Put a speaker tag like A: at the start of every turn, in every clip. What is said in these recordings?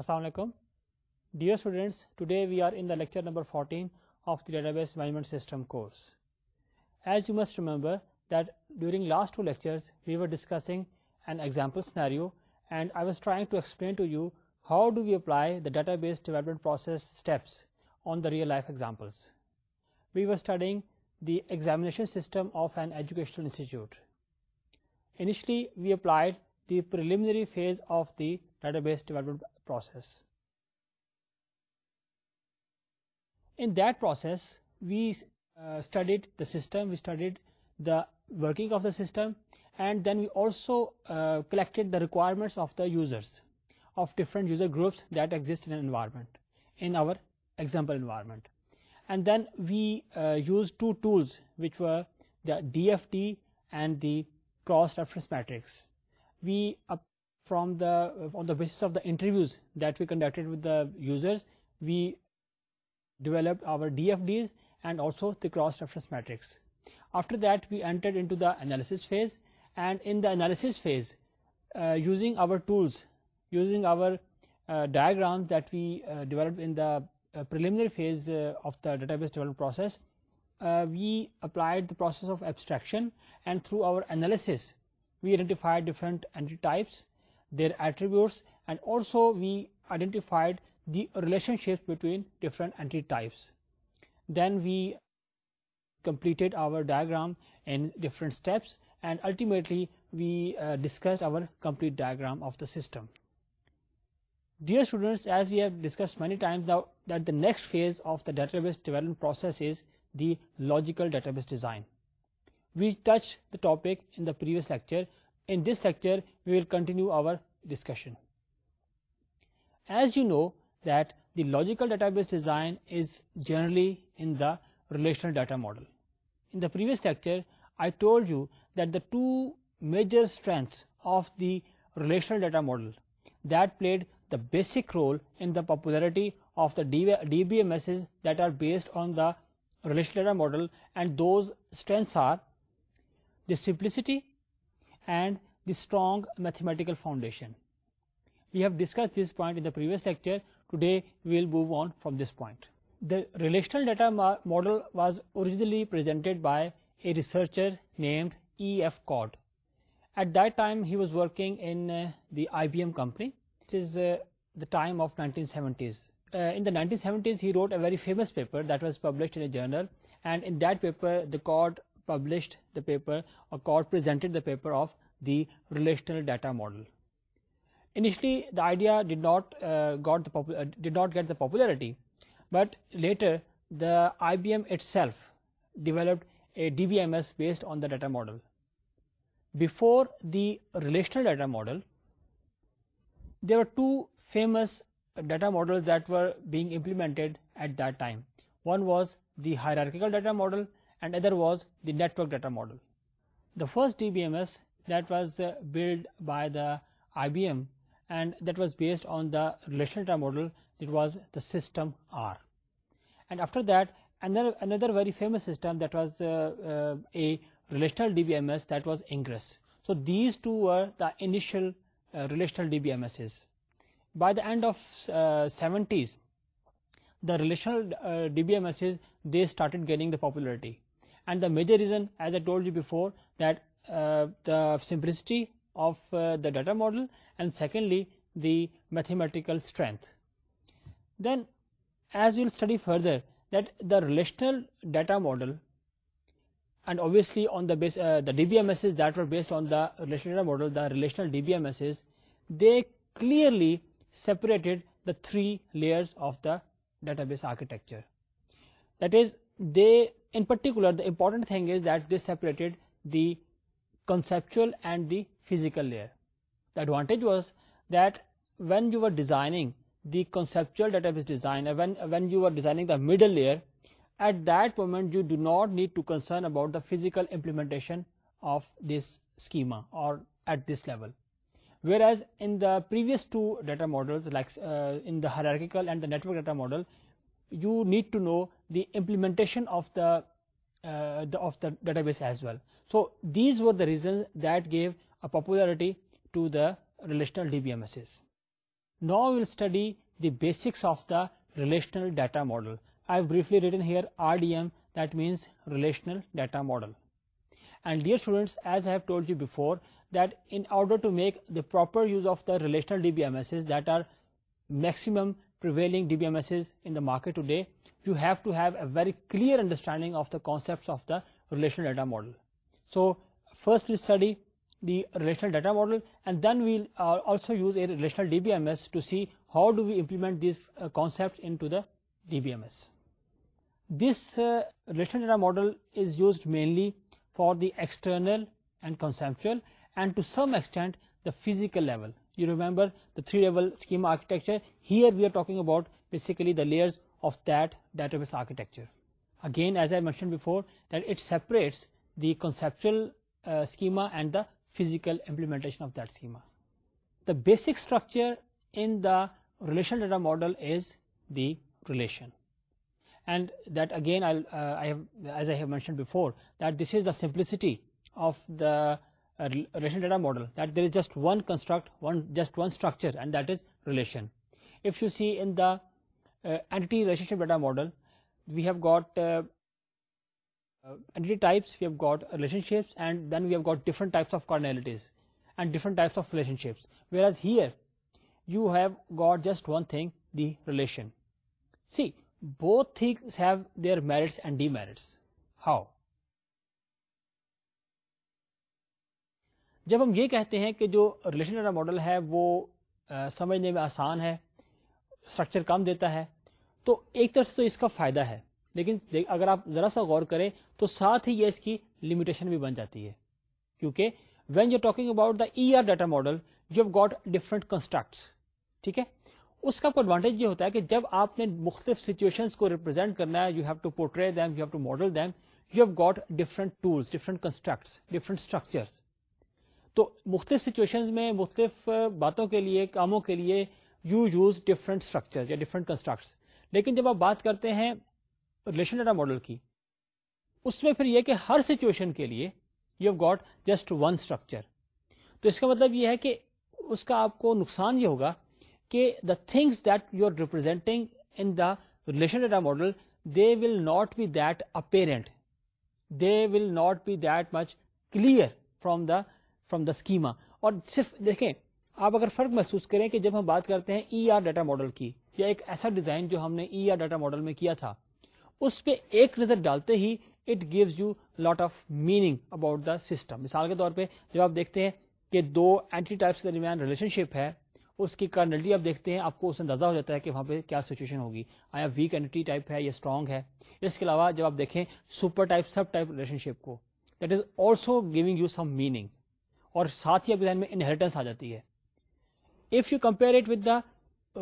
A: السلام علیکم dear students today we are in the lecture number fourteen of the database management system course as you must remember that during last two lecture we were discussing an example and I was trying to explain to you how do we apply the database development process steps on the real life examples we were studying the exam system of an educational institute initially we applied the preliminary phase of the database development process. In that process, we uh, studied the system, we studied the working of the system, and then we also uh, collected the requirements of the users, of different user groups that exist in an environment, in our example environment. And then we uh, used two tools, which were the DFT and the cross reference matrix we from the on the basis of the interviews that we conducted with the users, we developed our DFDs and also the cross-reference matrix. After that, we entered into the analysis phase, and in the analysis phase, uh, using our tools, using our uh, diagrams that we uh, developed in the preliminary phase of the database development process, we applied the process of abstraction, and through our analysis we identified the types their attributes and also we identified the types then we completed our diagram ultimately we discuss our complete diagram of the system dear next phase of this development process is the logical database design We touched the topic in the previous lecture. In this lecture, we will continue our discussion. As you know that the logical database design is generally in the relational data model. In the previous lecture, I told you that the two major strengths of the relational data model that played the basic role in the popularity of the DBMSs that are based on the relational data model, and those strengths are the simplicity and the strong mathematical foundation we have discuss data model was that time uh, that and the paper published the paper or presented the paper of the relational data model. Initially, the idea did not uh, uh, get the popularity, but later the IBM itself developed a DBMS based on the data model. Before the relational data model, there were two famous data models that were being implemented at that time. One was the hierarchical data model and other was the network data model. The first DBMS that was uh, built by the IBM and that was based on the relational data model, it was the system R. And after that another very famous system that was uh, uh, a relational DBMS, that was Ingress. So these two were the initial relational DBMSs. By the end of 70s, the relational DBMSs, they started gaining the popularity. And the major reason, as I told you before, that uh, the simplicity of uh, the data model, and secondly the mathematical strength. Then as we will study further, that the relational data model, and obviously on the base uh, the DBMSs that were based on the relational data model, the relational DBMSs, they clearly separated the three layers of the database architecture. That is, they, in particular, the important thing is that they separated the conceptual and the physical layer. The advantage was that when you were designing the conceptual database design, when you were designing the middle layer, at that moment you do not need to concern about the physical implementation of this schema or at this level. Whereas in the previous two data models, like uh, in the hierarchical and the network data model, you need to know the implementation uh, of the database as well. So these were the reasons that gave a popularity to the relational DBMSs. Now we will study the basics of the relational data model. I have briefly written here RDM, that means relational data model. And dear students, as I have told you before, that in order to make the proper use of the relational DBMSs that are maximum prevailing DBMSs in the market today, you have to have a very clear understanding of the concepts of the relational data model. So first we study the relational data model, and then we'll uh, also use a relational DBMS to see how do we implement these uh, concepts into the DBMS. This uh, relational data model is used mainly for the external and conceptual, and to some extent the physical level. You remember the 3-level schema architecture. Here we are talking about basically the layers of that database architecture. Again, as I mentioned before, that it separates the conceptual uh, schema and the physical implementation of that schema. The basic structure in the relational data model is the relation, and that again, uh, as I have mentioned before, that this is the simplicity of the relation data model, that there is just one construct, just one structure, and that is relation. If you see in the uh, entity relationship data model, we have got uh, uh, entity types, we have got relationships, and then we have got different types of cardinalities and different types of relationships. Whereas here you have got just one thing, the relation. See, both things have their merits and demerits. How? جب ہم یہ کہتے ہیں کہ جو relation data model ہے وہ سمجھنے میں آسان ہے اسٹرکچر کم دیتا ہے تو ایک طرف سے تو اس کا فائدہ ہے لیکن اگر آپ ذرا سا غور کریں تو ساتھ ہی یہ اس کی لمیٹیشن بھی بن جاتی ہے کیونکہ when you talking about the E R data model you have got different constructs ٹھیک ہے اس کا ایڈوانٹیج یہ ہوتا ہے کہ جب آپ نے مختلف سچویشن کو ریپرزینٹ کرنا ہے you have to them you have to model them you have got different tools different constructs different structures تو مختلف سچویشن میں مختلف باتوں کے لیے کاموں کے لیے یو یوز ڈفرنٹ اسٹرکچر یا ڈفرنٹ کنسٹرکٹس لیکن جب آپ بات کرتے ہیں ریلیشن ڈیٹا ماڈل کی اس میں پھر یہ کہ ہر سچویشن کے لیے you have got just one structure تو اس کا مطلب یہ ہے کہ اس کا آپ کو نقصان یہ ہوگا کہ the things that you are representing in the relation data model they will not be that apparent they will not be that much clear from the from the schema اور صرف دیکھیں آپ اگر فرق محسوس کریں کہ جب ہم بات کرتے ہیں ای آر ڈیٹا ماڈل کی یا ایک ایسا ڈیزائن جو ہم نے ای آر ڈیٹا ماڈل میں کیا تھا اس پہ ایک نظر ڈالتے ہی it gives you lot of meaning about the system مثال کے طور پہ جب آپ دیکھتے ہیں کہ دو اینٹی ٹائپس کے درمیان ریلیشن شپ ہے اس کی کرنلٹی آپ دیکھتے ہیں آپ کو اس اندازہ ہو جاتا ہے کہ وہاں پہ کیا سچویشن ہوگی آیا ویک اینٹی ٹائپ ہے یا اسٹرانگ ہے اس کے علاوہ جب آپ دیکھیں super type sub type relationship کو that is also giving you some meaning اور ساتھ ہی آپ کے میں انہیریٹنس آ جاتی ہے if you compare it with the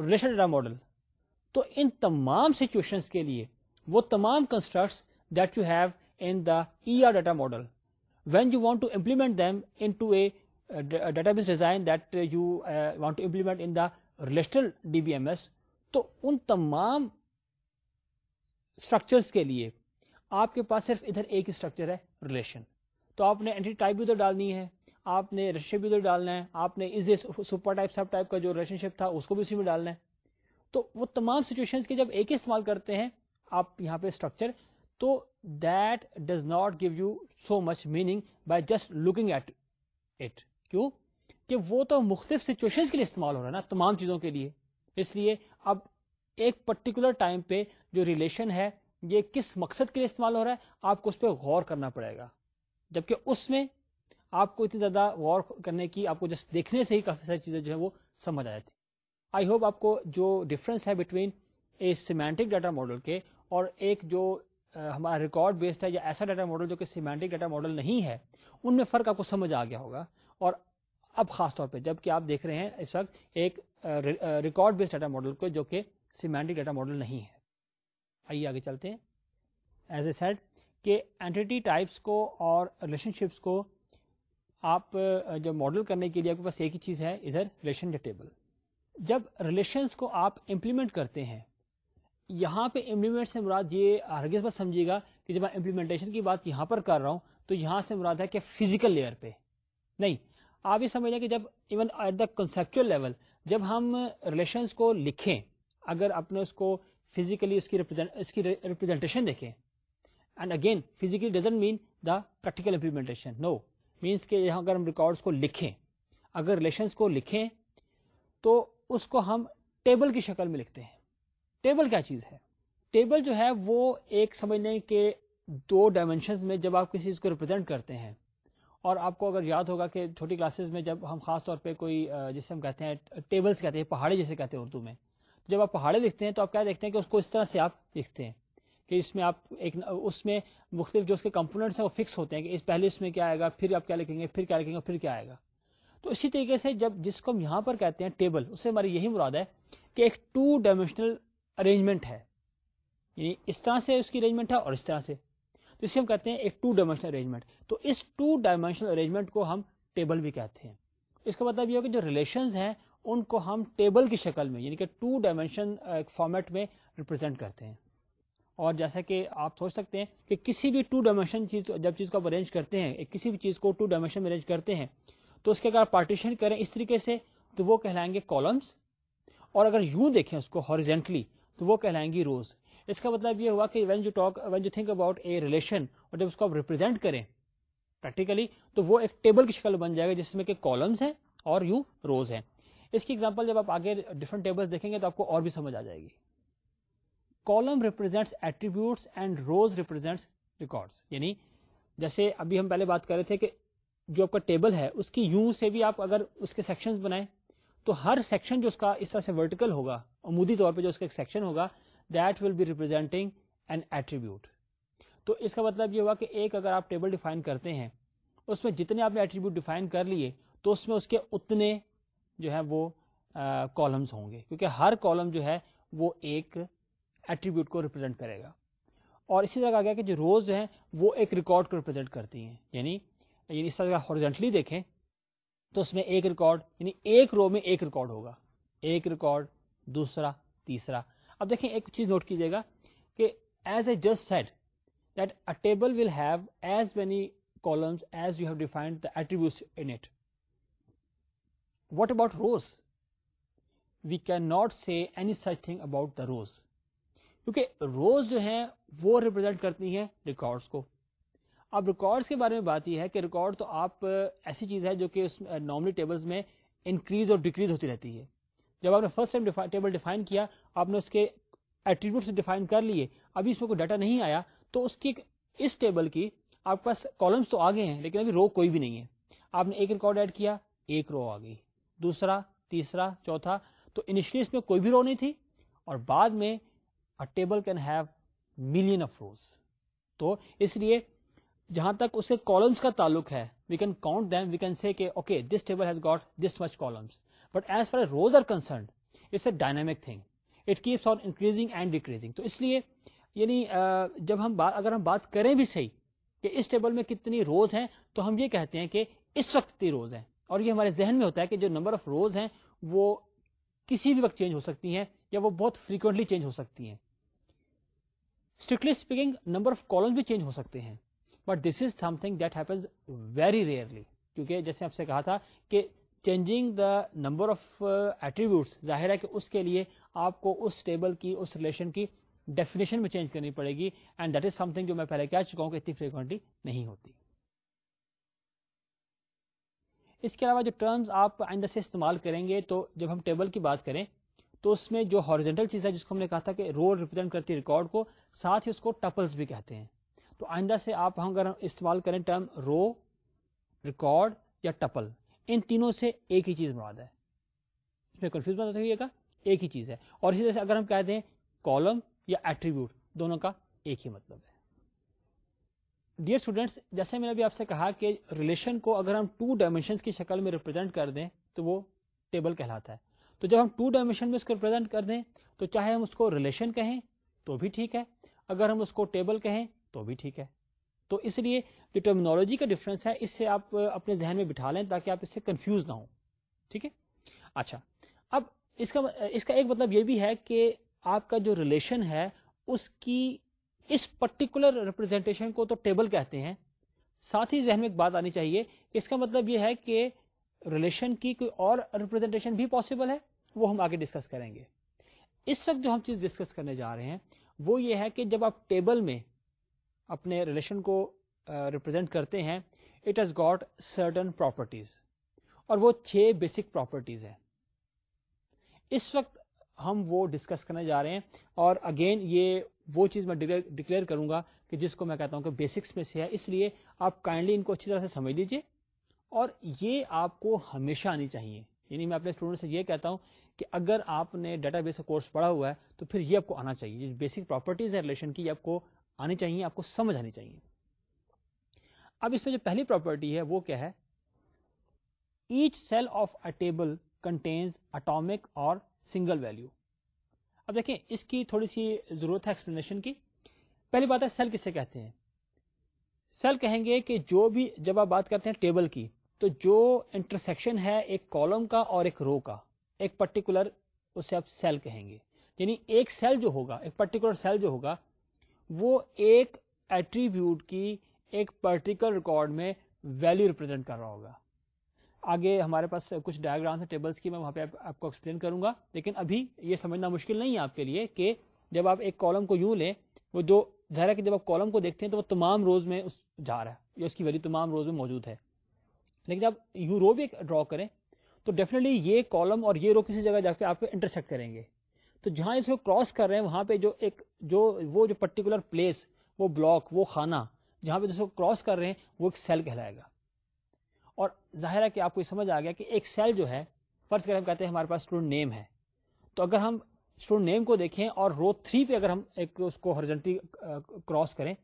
A: relation data model تو ان تمام سچویشن کے لیے وہ تمام constructs that you have in the E R data model when you want to implement them into a database design that you want to implement in the relational D B M S تو ان تمام structures کے لیے آپ کے پاس صرف ادھر ایک ہی اسٹرکچر ہے ریلیشن تو آپ نے اینٹی ادھر ڈالنی ہے آپ نے رشے بھی ادھر ڈالنا ہے آپ نے is super type type sub کا جو ریلیشن شپ تھا اس کو بھی اسی میں ڈالنا ہے تو وہ تمام سچویشن کے جب ایک ہی استعمال کرتے ہیں آپ یہاں پہ اسٹرکچر تو that does not give you so much meaning by just looking at it کیوں کہ وہ تو مختلف سچویشن کے لیے استعمال ہو رہا ہے نا تمام چیزوں کے لیے اس لیے اب ایک پرٹیکولر ٹائم پہ جو ریلیشن ہے یہ کس مقصد کے لیے استعمال ہو رہا ہے آپ کو اس پہ غور کرنا پڑے گا جبکہ اس میں آپ کو اتنی زیادہ غور کرنے کی آپ کو جسٹ دیکھنے سے ہی کافی ساری چیزیں جو ہے وہ سمجھ آ جاتی آئی ہوپ آپ کو جو ڈفرینس ہے between a semantic data model کے اور ایک جو ہمارا ریکارڈ بیسڈ ہے یا ایسا ڈیٹا ماڈل جو کہ سیمینٹک ڈیٹا ماڈل نہیں ہے ان میں فرق آپ کو سمجھ آ گیا ہوگا اور اب خاص طور پہ جب کہ آپ دیکھ رہے ہیں اس وقت ایک ریکارڈ بیسڈ ڈیٹا ماڈل کو جو کہ سیمینٹک ڈیٹا ماڈل نہیں ہے آئیے آگے چلتے ہیں ایز اے سیٹ کہ اینٹی ٹائپس کو اور ریلیشن شپس کو آپ جب ماڈل کرنے کے لیے آپ کے پاس ایک ہی چیز ہے ادھر ریلیشن ٹیبل جب ریلیشنس کو آپ امپلیمنٹ کرتے ہیں یہاں پہ امپلیمنٹ سے مراد یہ ہرگز بات سمجھے گا کہ جب میں امپلیمنٹیشن کی بات یہاں پر کر رہا ہوں تو یہاں سے مراد ہے کہ فزیکل لیئر پہ نہیں آپ یہ سمجھیں کہ جب even at the conceptual level جب ہم ریلیشنس کو لکھیں اگر اپنے اس کو فزیکلی اس کی اس کی ریپرزینٹیشن دیکھیں and again physically doesn't mean the practical implementation no means کہ یہاں اگر ہم ریکارڈس کو لکھیں اگر ریلیشنس کو لکھیں تو اس کو ہم ٹیبل کی شکل میں لکھتے ہیں ٹیبل کیا چیز ہے ٹیبل جو ہے وہ ایک سمجھ لیں کہ دو ڈائمینشنز میں جب آپ کسی چیز کو ریپرزینٹ کرتے ہیں اور آپ کو اگر یاد ہوگا کہ چھوٹی کلاسز میں جب ہم خاص طور پہ کوئی جسے ہم کہتے ہیں ٹیبلز کہتے ہیں پہاڑے جیسے کہتے ہیں اردو میں جب آپ پہاڑے لکھتے ہیں تو آپ کیا دیکھتے ہیں کہ اس کو اس طرح سے آپ لکھتے ہیں کہ اس میں آپ ایک اس میں مختلف جو اس کے کمپوننٹس ہیں وہ فکس ہوتے ہیں کہ اس پہلے اس میں کیا آئے گا پھر آپ کیا لکھیں گے پھر کیا لکھیں گے پھر کیا آئے گا تو اسی طریقے سے جب جس کو ہم یہاں پر کہتے ہیں ٹیبل اس سے ہماری یہی مراد ہے کہ ایک ٹو ڈائمینشنل ارینجمنٹ ہے یعنی اس طرح سے اس کی ارینجمنٹ ہے اور اس طرح سے تو اسے ہم کہتے ہیں ایک ٹو ڈائمینشنل ارینجمنٹ تو اس ٹو ڈائمینشنل ارینجمنٹ کو ہم ٹیبل بھی کہتے ہیں اس کا مطلب یہ جو ریلیشنز ہیں ان کو ہم ٹیبل کی شکل میں یعنی کہ ٹو ڈائمینشن فارمیٹ میں ریپرزینٹ کرتے ہیں اور جیسا کہ آپ سوچ سکتے ہیں کہ کسی بھی ٹو ڈائمینشن چیز جب چیز کو آپ ارینج کرتے ہیں کسی بھی چیز کو ٹو ڈائمینشن میں ارینج کرتے ہیں تو اس کے اگر پارٹیشن کریں اس طریقے سے تو وہ کہلائیں گے کالمس اور اگر یوں دیکھیں اس کو ہارجینٹلی تو وہ کہلائیں گی روز اس کا مطلب یہ ہوا کہ when you talk when you think about a relation اور جب اس کو آپ ریپرزینٹ کریں پریکٹیکلی تو وہ ایک ٹیبل کی شکل بن جائے گا جس میں کہ کالمس ہیں اور یو روز ہیں اس کی ایگزامپل جب آپ آگے ڈفرنٹ ٹیبلس دیکھیں گے تو آپ کو اور بھی سمجھ آ جائے گی column represents attributes and rows represents records یعنی جیسے ابھی ہم پہلے بات کر رہے تھے کہ جو آپ کا ٹیبل ہے اس کی یوں سے بھی آپ اگر اس کے سیکشن بنائیں تو ہر سیکشن جو اس کا اس طرح سے ورٹیکل ہوگا عمودی طور پہ جو اس کا ایک سیکشن ہوگا that will be representing an attribute تو اس کا مطلب یہ ہوا کہ ایک اگر آپ ٹیبل ڈیفائن کرتے ہیں اس میں جتنے آپ نے ایٹریبیوٹ ڈیفائن کر لیے تو اس میں اس کے اتنے جو ہے وہ کالمس ہوں گے کیونکہ ہر کالم جو ہے وہ ایک ایٹریبیوٹ کو ریپرزینٹ کرے گا اور اسی طرح گیا کہ جو روز ہیں وہ ایک ریکارڈ کو ریپرزینٹ کرتی ہیں یعنی, یعنی اس طرح ہارجنٹلی دیکھیں تو اس میں ایک ریکارڈ یعنی ایک ایک رو میں ریکارڈ ہوگا ایک ریکارڈ دوسرا تیسرا اب دیکھیں ایک چیز نوٹ کیجیے گا کہ as a just set that a table will have as many columns as you have defined the attribute what about rows we can not see any such thing about the rows کیونکہ rows جو ہیں وہ represent کرتی ہیں records کو اب records کے بارے میں بات یہ ہے کہ ریکارڈ تو آپ ایسی چیز ہے جو کہ اس نارملی ٹیبلز میں انکریز اور ہوتی رہتی ہے جب آپ نے first time table define define کیا آپ نے اس کے کر لیے ابھی اس میں کوئی ڈاٹا نہیں آیا تو اس کی اس ٹیبل کی آپ کے پاس کالمس تو آگے ہیں لیکن ابھی رو کوئی بھی نہیں ہے آپ نے ایک ریکارڈ ایڈ کیا ایک رو آ گئی دوسرا تیسرا چوتھا تو انشلی کوئی بھی رو نہیں تھی اور بعد میں table can have million of rows تو اس لیے جہاں تک اسے کالمس کا تعلق ہے we can count them we can see کہ okay this table has got this much columns but as far rows are concerned it's a dynamic thing it keeps on increasing and decreasing تو اس لیے یعنی جب ہم بات اگر ہم بات کریں بھی صحیح کہ اس ٹیبل میں کتنی روز ہیں تو ہم یہ کہتے ہیں کہ اس وقت کتنی روز ہیں اور یہ ہمارے ذہن میں ہوتا ہے کہ جو نمبر آف روز ہیں وہ کسی بھی وقت چینج ہو سکتی ہیں یا وہ بہت فریکوینٹلی چینج ہو سکتی ہیں strictly speaking number of column بھی چینج ہو سکتے ہیں but this is something that happens very rarely کیونکہ جیسے آپ سے کہا تھا کہ changing the number of attributes ظاہر ہے کہ اس کے لیے آپ کو اس ٹیبل کی اس ریلیشن کی ڈیفینیشن میں چینج کرنی پڑے گی اینڈ دیٹ از تھنگ جو میں پہلے کہہ چکا ہوں کہ اتنی فریکوینٹلی نہیں ہوتی اس کے علاوہ جو ٹرمز آپ آئندہ سے استعمال کریں گے تو جب ہم ٹیبل کی بات کریں تو اس میں جو ہارجینٹل چیز ہے جس کو ہم نے کہا تھا کہ رو ریپرزینٹ کرتی ہے ریکارڈ کو ساتھ ہی اس کو ٹپلز بھی کہتے ہیں تو آئندہ سے آپ اگر استعمال کریں ٹرم رو ریکارڈ یا ٹپل ان تینوں سے ایک ہی چیز مراد ہے اس میں گا ایک ہی چیز ہے اور اسی طرح سے اگر ہم کہہ دیں کالم یا ایٹریبیوٹ دونوں کا ایک ہی مطلب ہے ڈیئر اسٹوڈینٹس جیسے میں نے آپ سے کہا کہ ریلیشن کو اگر ہم ٹو ڈائمینشن کی شکل میں ریپرزینٹ کر دیں تو وہ ٹیبل کہلاتا ہے تو جب ہم ٹو ڈائمینشن میں اس کو ریپرزینٹ کر دیں تو چاہے ہم اس کو ریلیشن کہیں تو بھی ٹھیک ہے اگر ہم اس کو ٹیبل کہیں تو بھی ٹھیک ہے تو اس لیے جو ٹرمنالوجی کا ڈفرینس ہے اس سے آپ اپنے ذہن میں بٹھا لیں تاکہ آپ اس سے کنفیوز نہ ہوں ٹھیک ہے اچھا اب اس کا اس کا ایک مطلب یہ بھی ہے کہ آپ کا جو ریلیشن ہے اس کی اس پرٹیکولر ریپرزینٹیشن کو تو ٹیبل کہتے ہیں ساتھ ہی ذہن میں ایک بات آنی چاہیے اس کا مطلب یہ ہے کہ ریلیشن کی کوئی اور ریپرزینٹیشن بھی پاسبل ہے وہ ہم آگے ڈسکس کریں گے اس وقت جو ہم چیز ڈسکس کرنے جا رہے ہیں وہ یہ ہے کہ جب آپ ٹیبل میں اپنے ریلیشن کو ریپرزینٹ کرتے ہیں اس وقت ہم وہ ڈسکس کرنے جا رہے ہیں اور اگین یہ وہ چیز میں ڈکلیئر کروں گا کہ جس کو میں کہتا ہوں کہ بیسکس میں سے ہے اس لیے آپ کائنڈلی ان کو اچھی طرح سے سمجھ لیجیے اور یہ آپ کو ہمیشہ آنی چاہیے یعنی میں اپنے اسٹوڈنٹ سے یہ کہتا ہوں کہ اگر آپ نے ڈیٹا بیس کا کورس پڑھا ہوا ہے تو پھر یہ آپ کو آنا چاہیے جو بیسک پراپرٹیز ہے ریلیشن کی یہ آپ کو آنی چاہیے آپ کو سمجھ آنی چاہیے اب اس میں جو پہلی پراپرٹی ہے وہ کیا ہے each cell of a table contains atomic اور سنگل ویلو اب دیکھیں اس کی تھوڑی سی ضرورت ہے ایکسپلینیشن کی پہلی بات ہے سیل کسے کہتے ہیں سیل کہیں گے کہ جو بھی جب آپ بات کرتے ہیں ٹیبل کی تو جو انٹرسیکشن ہے ایک کالم کا اور ایک رو کا ایک پرٹیکولر اسے آپ سیل کہیں گے یعنی ایک سیل جو ہوگا ایک پرٹیکولر سیل جو ہوگا وہ ایک ایٹریبیوٹ کی ایک پرٹیکولر ریکارڈ میں ویلو ریپرزینٹ کر رہا ہوگا آگے ہمارے پاس کچھ ہیں ٹیبلس کی میں وہاں پہ آپ کو ایکسپلین کروں گا لیکن ابھی یہ سمجھنا مشکل نہیں ہے آپ کے لیے کہ جب آپ ایک کالم کو یوں لیں وہ جو ظاہر ہے کہ جب آپ کالم کو دیکھتے ہیں تو وہ تمام روز میں جا رہا ہے یا اس کی ویلو تمام روز میں موجود ہے لیکن جب یو رو بھی ڈرا کریں تو ڈیفینیٹلی یہ کالم اور یہ رو کسی جگہ جا کے آپ کو انٹرسیکٹ کریں گے تو جہاں اس کو کراس کر رہے ہیں وہاں پہ جو ایک جو وہ جو پرٹیکولر پلیس وہ بلاک وہ خانہ جہاں پہ کراس کر رہے ہیں وہ ایک سیل کہلائے گا اور ظاہر ہے کہ آپ کو یہ سمجھ آ گیا کہ ایک سیل جو ہے فرض کر ہم کہتے ہیں ہمارے پاس اسٹوڈنٹ نیم ہے تو اگر ہم اسٹوڈنٹ نیم کو دیکھیں اور رو تھری پہ اگر ہم ایک اس کو ہرجنٹلی کراس کریں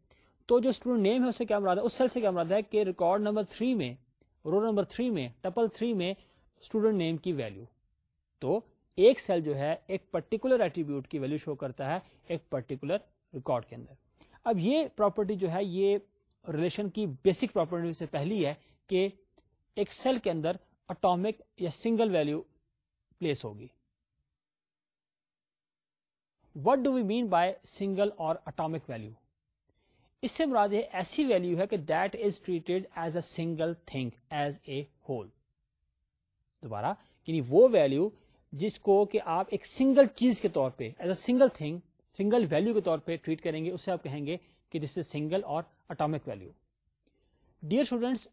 A: تو جو اسٹوڈنٹ نیم ہے اس سے کیا مراد ہے اس سیل سے کیا مراد ہے کہ ریکارڈ نمبر تھری میں رو نمبر تھری میں ٹپل تھری میں اسٹوڈنٹ نیم کی ویلو تو ایک سیل جو ہے ایک پرٹیکولر ایٹریبیوٹ کی ویلو شو کرتا ہے ایک پرٹیکولر ریکارڈ کے اندر اب یہ پراپرٹی جو ہے یہ ریلیشن کی بیسک پراپرٹی سے پہلی ہے کہ ایک سیل کے اندر اٹامک یا سنگل ویلو پلیس ہوگی what do we mean by single اور اٹامک ویلو اس سے مراد ایسی ویلو ہے کہ that is treated as a single thing as a whole دوبارہ یعنی وہ ویلو جس کو کہ آپ ایک سنگل چیز کے طور پہ as a single thing single value کے طور پہ ٹریٹ کریں گے اسے آپ کہیں گے کہ دس از سنگل اور اٹامک ویلو ڈیئر اسٹوڈینٹس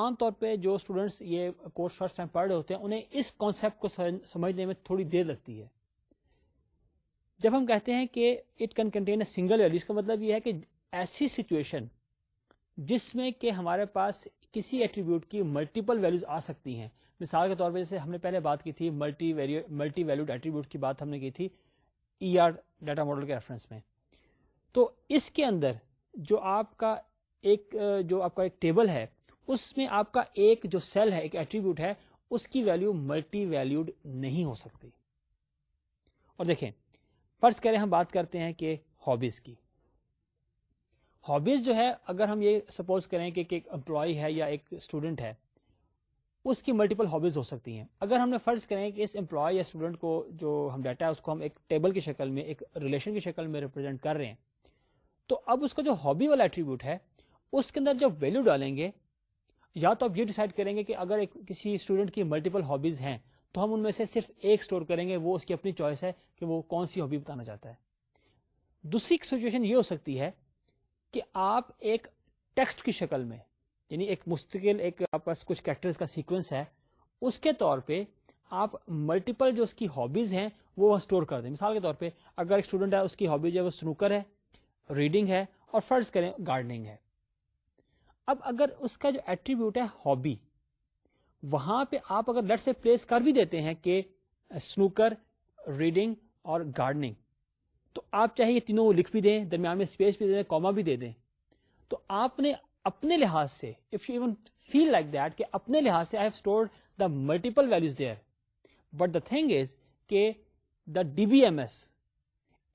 A: عام طور پہ جو اسٹوڈینٹس یہ کورس فرسٹ ٹائم پڑھ رہے ہوتے ہیں انہیں اس کانسیپٹ کو سمجھنے میں تھوڑی دیر لگتی ہے جب ہم کہتے ہیں کہ it can contain a single value اس کا مطلب یہ ہے کہ ایسی سچویشن جس میں کہ ہمارے پاس کسی ایٹریبیوٹ کی ملٹیپل ویلوز آ سکتی ہیں مثال کے طور پہ جیسے ہم نے پہلے بات کی تھی multi value multi valued attribute کی بات ہم نے کی تھی ای آر ڈیٹا ماڈل کے ریفرنس میں تو اس کے اندر جو آپ کا ایک جو آپ آپ کا کا ایک ایک ٹیبل ہے اس میں جو سیل ہے ایک ایٹریبیوٹ ہے اس کی ویلو ملٹی ویلوڈ نہیں ہو سکتی اور دیکھیں فرض کریں ہم بات کرتے ہیں کہ ہابیز کی ہابیز جو ہے اگر ہم یہ سپوز کریں کہ ایک امپلائی ہے یا ایک اسٹوڈنٹ ہے اس کی ملٹیپل ہابیز ہو سکتی ہیں اگر ہم نے فرض کریں کہ اس امپلائی یا اسٹوڈنٹ کو جو ہم ڈیٹا ہے اس کو ہم ایک ٹیبل کی شکل میں ایک ریلیشن کی شکل میں ریپرزینٹ کر رہے ہیں تو اب اس کا جو ہابی والا ایٹریبیوٹ ہے اس کے اندر جو ویلو ڈالیں گے یا تو آپ یہ ڈیسائڈ کریں گے کہ اگر ایک کسی اسٹوڈنٹ کی ملٹیپل ہابیز ہیں تو ہم ان میں سے صرف ایک اسٹور کریں گے وہ اس کی اپنی چوائس ہے کہ وہ کون سی ہابی بتانا چاہتا ہے دوسری سچویشن یہ ہو سکتی ہے کہ آپ ایک ٹیکسٹ کی شکل میں یعنی ایک مستقل ایک آپ کچھ کا سیکوینس ہے اس کے طور پہ آپ ملٹیپل جو اس کی ہابیز ہیں وہ اسٹور کر دیں مثال کے طور پہ اگر ایک اسٹوڈنٹ ہے اس کی ہابی وہ سنوکر ہے ریڈنگ ہے اور فرض کریں گارڈنگ ہے اب اگر اس کا جو ایٹریبیوٹ ہے ہابی وہاں پہ آپ اگر لٹ سے پلیس کر بھی دیتے ہیں کہ سنوکر ریڈنگ اور گارڈننگ تو آپ چاہے یہ تینوں لکھ بھی دیں درمیان میں اسپیس بھی دے دیں کوما بھی دے دیں تو آپ نے اپنے لحاظ سے if you even feel like that کہ اپنے لحاظ سے I have store the multiple values there but the thing is کہ the D B M S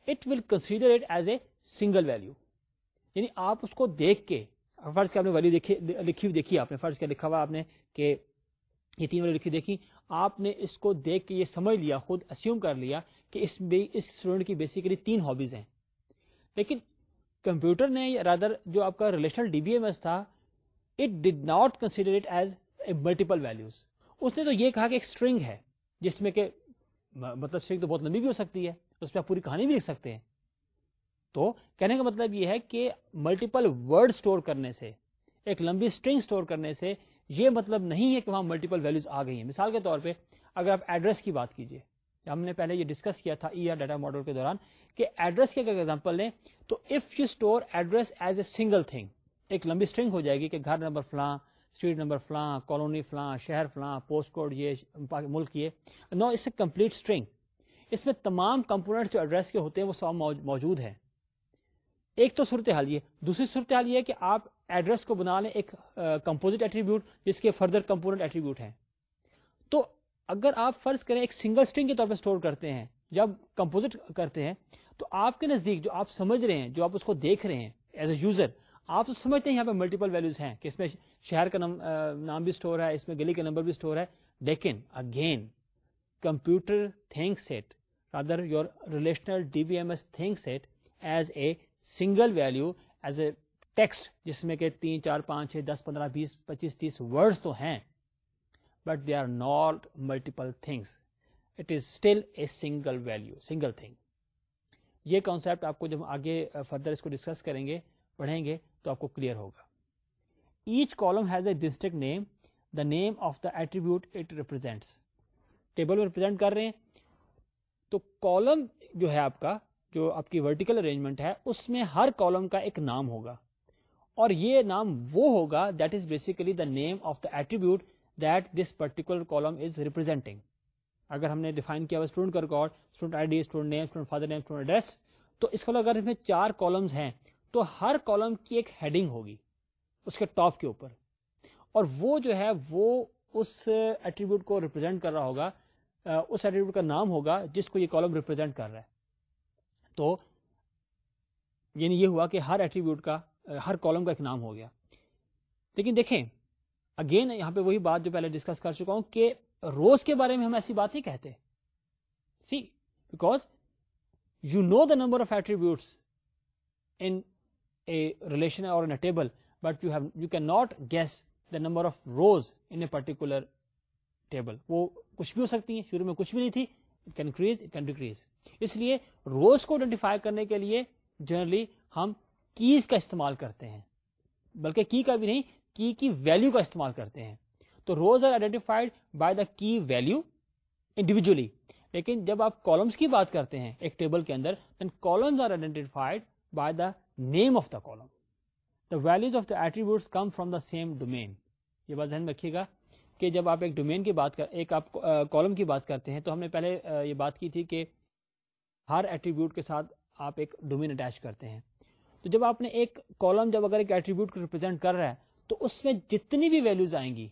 A: it will consider it as a single value یعنی آپ اس کو دیکھ کے فرض کیا آپ نے ویلو لکھی دیکھی آپ نے فرض کیا لکھا ہوا آپ نے کہ یہ تین ویلو لکھی دیکھی آپ نے اس کو دیکھ کے یہ سمجھ لیا خود اسیوم کر لیا کہ اس اسٹوڈنٹ کی بیسیکلی تین ہابیز ہیں لیکن کمپیوٹر نے رادر جو آپ کا relational D B M S تھا it did not consider it as a multiple values اس نے تو یہ کہا کہ ایک اسٹرنگ ہے جس میں کہ مطلب اسٹرنگ تو بہت لمبی بھی ہو سکتی ہے اس پہ آپ پوری کہانی بھی لکھ سکتے ہیں تو کہنے کا مطلب یہ ہے کہ ملٹیپل ورڈ اسٹور کرنے سے ایک لمبی اسٹرنگ اسٹور کرنے سے یہ مطلب نہیں ہے کہ وہاں ملٹیپل ویلوز آ گئی ہیں مثال کے طور پہ اگر آپ ایڈریس کی بات کیجیے ہم نے پہلے یہ ڈسکس کیا تھا ای آر ڈیٹا ماڈل کے دوران کہ ایڈریس کی اگر ایگزامپل لیں تو if you store address as a single thing ایک لمبی اسٹرنگ ہو جائے گی کہ گھر نمبر فلاں اسٹریٹ نمبر فلاں کالونی فلاں شہر فلاں پوسٹ کوڈ یہ ملک یہ no is a complete string اس میں تمام کمپوننٹس جو ایڈریس کے ہوتے ہیں وہ سب موجود ہیں ایک تو صورتحال یہ دوسری صورتحال یہ کہ آپ ایڈریس کو بنا لیں ایک کمپوزٹ ایٹریبیوٹ جس کے فردر کمپوننٹ ایٹریبیوٹ ہیں تو اگر آپ فرض کریں ایک سنگل اسٹرنگ کے طور پہ اسٹور کرتے ہیں جب کمپوزٹ کرتے ہیں تو آپ کے نزدیک جو آپ سمجھ رہے ہیں جو آپ اس کو دیکھ رہے ہیں ایز اے یوزر آپ سمجھتے ہیں یہاں پہ ملٹیپل ویلوز ہیں کہ اس میں شہر کا نام بھی ہے اس میں گلی کا نمبر بھی اسٹور ہے لیکن again computer thinks it your relational D B M S thinks it as a single value as a text جس میں کہ تین چار پانچ چھ دس پندرہ بیس پچیس تیس ورڈس تو ہیں but they are not multiple things it is still a single value single thing یہ کانسیپٹ آپ کو جب آگے فردر اس کو ڈسکس کریں گے پڑھیں گے تو آپ کو کلیئر ہوگا each column has a distinct name the name of the attribute it represents table میں ریپرزینٹ کر رہے ہیں تو کالم جو ہے آپ کا جو آپ کی ورٹیکل ارینجمنٹ ہے اس میں ہر کالم کا ایک نام ہوگا اور یہ نام وہ ہوگا that is basically the name of the attribute particular column is representing اگر ہم نے ڈیفائن کیا ہوا اسٹوڈنٹ کا record student I D student name student father name student تو اس کے بعد اگر اس میں چار کالمز ہیں تو ہر کالم کی ایک ہیڈنگ ہوگی اس کے ٹاپ کے اوپر اور وہ جو ہے وہ اس ایٹریبیوٹ کو ریپرزینٹ کر رہا ہوگا اس ایٹریبیوٹ کا نام ہوگا جس کو یہ کالم ریپرزینٹ کر رہا ہے تو یعنی یہ ہوا کہ ہر ایٹریبیوٹ کا ہر کالم کا ایک نام ہو گیا لیکن دیکھیں اگین یہاں پہ وہی بات جو پہلے ڈسکس کر چکا ہوں کہ روز کے بارے میں ہم ایسی بات نہیں کہتے see you know the number of attributes in relation اور table but you have you can not guess the number of rows in a particular table وہ کچھ بھی ہو سکتی ہیں شروع میں کچھ بھی نہیں تھی it can increase it can decrease اس لیے روز کو آئیڈینٹیفائی کرنے کے لیے جنرلی ہم کیز کا استعمال کرتے ہیں بلکہ کی کا بھی نہیں کی کی ویلیو کا استعمال کرتے ہیں تو rows are identified by the key value individually لیکن جب آپ کالمس کی بات کرتے ہیں ایک ٹیبل کے اندر then columns are identified by the name of the column the values of the attribute come from the same domain یہ بات ذہن رکھیے گا کہ جب آپ ایک ڈومین کی بات کر ایک آپ کالم کی بات کرتے ہیں تو ہم نے پہلے یہ بات کی تھی کہ ہر ایٹریبیوٹ کے ساتھ آپ ایک ڈومین اٹیچ کرتے ہیں تو جب آپ نے ایک کالم جب اگر ایک ایٹریبیوٹ کو ریپرزینٹ کر رہا ہے تو اس میں جتنی بھی ویلوز آئیں گی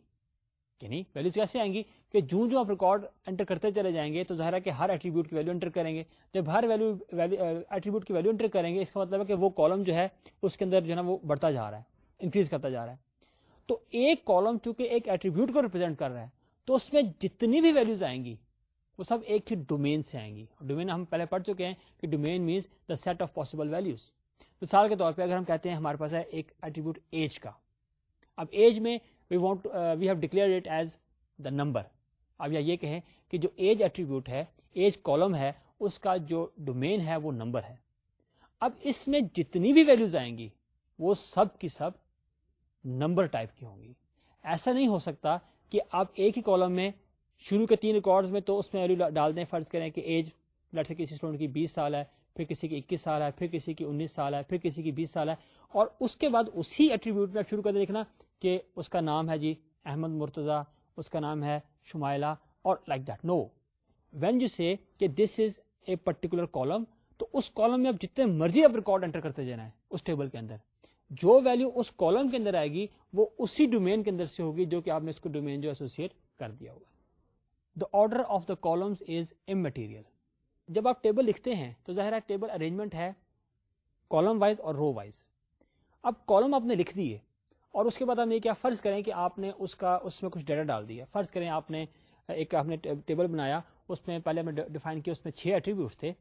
A: نہیں یعنی ویلوز کیسے آئیں گی کہ جوں جو آپ ریکارڈ انٹر کرتے چلے جائیں گے تو ظاہر ہے کہ ہر ایٹریبیوٹ کی ویلو انٹر کریں گے جب ہر ایٹریبیوٹ کی ویلو انٹر کریں گے اس کا مطلب ہے کہ وہ کالم جو ہے اس کے اندر جو ہے نا وہ بڑھتا جا رہا ہے انکریز کرتا جا رہا ہے تو ایک کالم چونکہ ایک ایٹریبیوٹ کو ریپرزینٹ کر رہا ہے تو اس میں جتنی بھی ویلوز آئیں گی وہ سب ایک ہی ڈومین سے آئیں گی ڈومین ہم پہلے پڑھ چکے ہیں کہ domain means the set of possible values مثال کے طور پہ اگر ہم کہتے ہیں ہمارے پاس ہے ایک ایٹریبیوٹ ایج کا اب ایج میں we want we have declare it as the number اب یا یہ کہیں کہ جو ایج ایٹریبیوٹ ہے ایج کالم ہے اس کا جو ڈومین ہے وہ نمبر ہے اب اس میں جتنی بھی ویلوز آئیں گی وہ سب کی سب نمبر ٹائپ کی ہوں گی ایسا نہیں ہو سکتا کہ آپ ایک ہی کالم میں شروع کے تین ریکارڈز میں تو اس میں ویلو ڈال دیں فرض کریں کہ ایج سے کسی اسٹوڈنٹ کی بیس سال ہے پھر کسی کی اکیس سال ہے پھر کسی کی انیس سال ہے پھر کسی کی بیس سال ہے اور اس کے بعد اسی ایٹریبیوٹ میں شروع کر دیں دیکھنا کہ اس کا نام ہے جی احمد مرتضی اس کا نام ہے شمائلہ اور like that no when you see کہ this is a particular column تو اس کالم میں آپ جتنے مرضی آپ ریکارڈ انٹر کرتے جانا ہے اس ٹیبل کے اندر جو ویلو اس کالم کے اندر آئے گی وہ اسی ڈومین کے اندر سے ہوگی جو کہ آپ نے اس کو ڈومین جو ایسوسیٹ کر دیا ہوگا the order of the column is immaterial جب آپ ٹیبل لکھتے ہیں تو ظاہر ہے ٹیبل ارینجمنٹ ہے کالم وائز اور رو وائز اب کالم آپ نے لکھ دیے اور اس کے بعد ہم یہ کیا فرض کریں کہ آپ نے اس کا اس میں کچھ ڈیٹا ڈال دیا فرض کریں آپ نے ایک ہم نے ٹیبل بنایا اس میں پہلے ہم نے ڈیفائن کیا اس میں چھ ایٹریبیوٹس تھے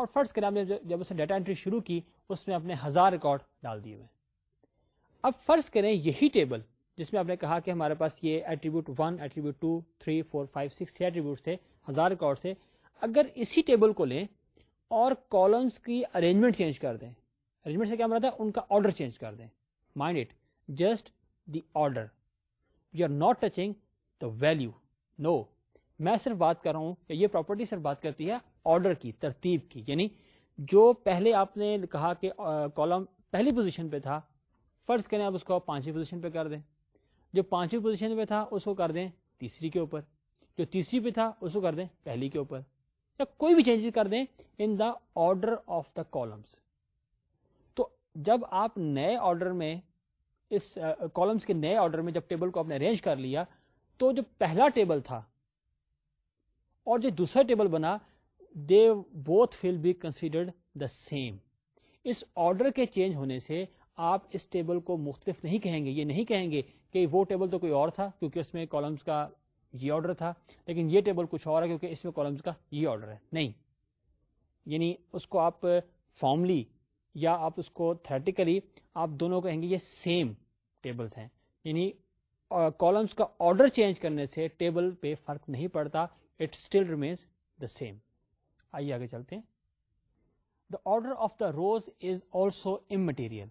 A: اور فرض کریں ہم نے جب اس نے ڈیٹا انٹری شروع کی اس میں اپنے ہزار ریکارڈ ڈال دیے ہوئے اب فرض کریں یہی ٹیبل جس میں آپ نے کہا کہ ہمارے پاس یہ attribute one attribute two three four five six چھ ایٹریبیوٹس تھے ہزار ریکارڈ تھے اگر اسی ٹیبل کو لیں اور کالمس کی ارینجمنٹ چینج کر دیں ارینجمنٹ سے کیا مراد ہے ان کا آرڈر چینج کر دیں mind it just the order you are not touching the value نو میں صرف بات کر رہا ہوں یہ پراپرٹی صرف بات کرتی ہے آرڈر کی ترتیب کی یعنی جو پہلے آپ نے کہا کہ کالم پہلی پوزیشن پہ تھا فرض کریں آپ اس کو پانچویں پوزیشن پہ کر دیں جو پانچویں پوزیشن پہ تھا اس کو کر دیں تیسری کے اوپر جو تیسری پہ تھا اس کو کر دیں پہلی کے اوپر یا کوئی بھی چینجز کر دیں in the order of the columns تو جب آپ نئے آرڈر میں اس کالمس کے نئے آرڈر میں جب ٹیبل کو آپ نے ارینج کر لیا تو جو پہلا ٹیبل تھا اور جو دوسرا ٹیبل بنا دے both be considered the same us order کے چینج ہونے سے آپ اس ٹیبل کو مختلف نہیں کہیں گے یہ نہیں کہیں گے کہ وہ ٹیبل تو کوئی اور تھا کیونکہ اس میں کالمس کا یہ آرڈر تھا لیکن یہ ٹیبل کچھ اور ہے کیونکہ اس میں کالمس کا یہ آرڈر ہے نہیں یعنی اس کو آپ فارملی یا آپ اس کو تھریٹیکلی آپ دونوں کہیں گے یہ سیم ٹیبلس ہیں یعنی کالمس کا آرڈر چینج کرنے سے ٹیبل پہ فرق نہیں پڑتا it still remains the same آئیے آگے چلتے ہیں the order of the rows is also immaterial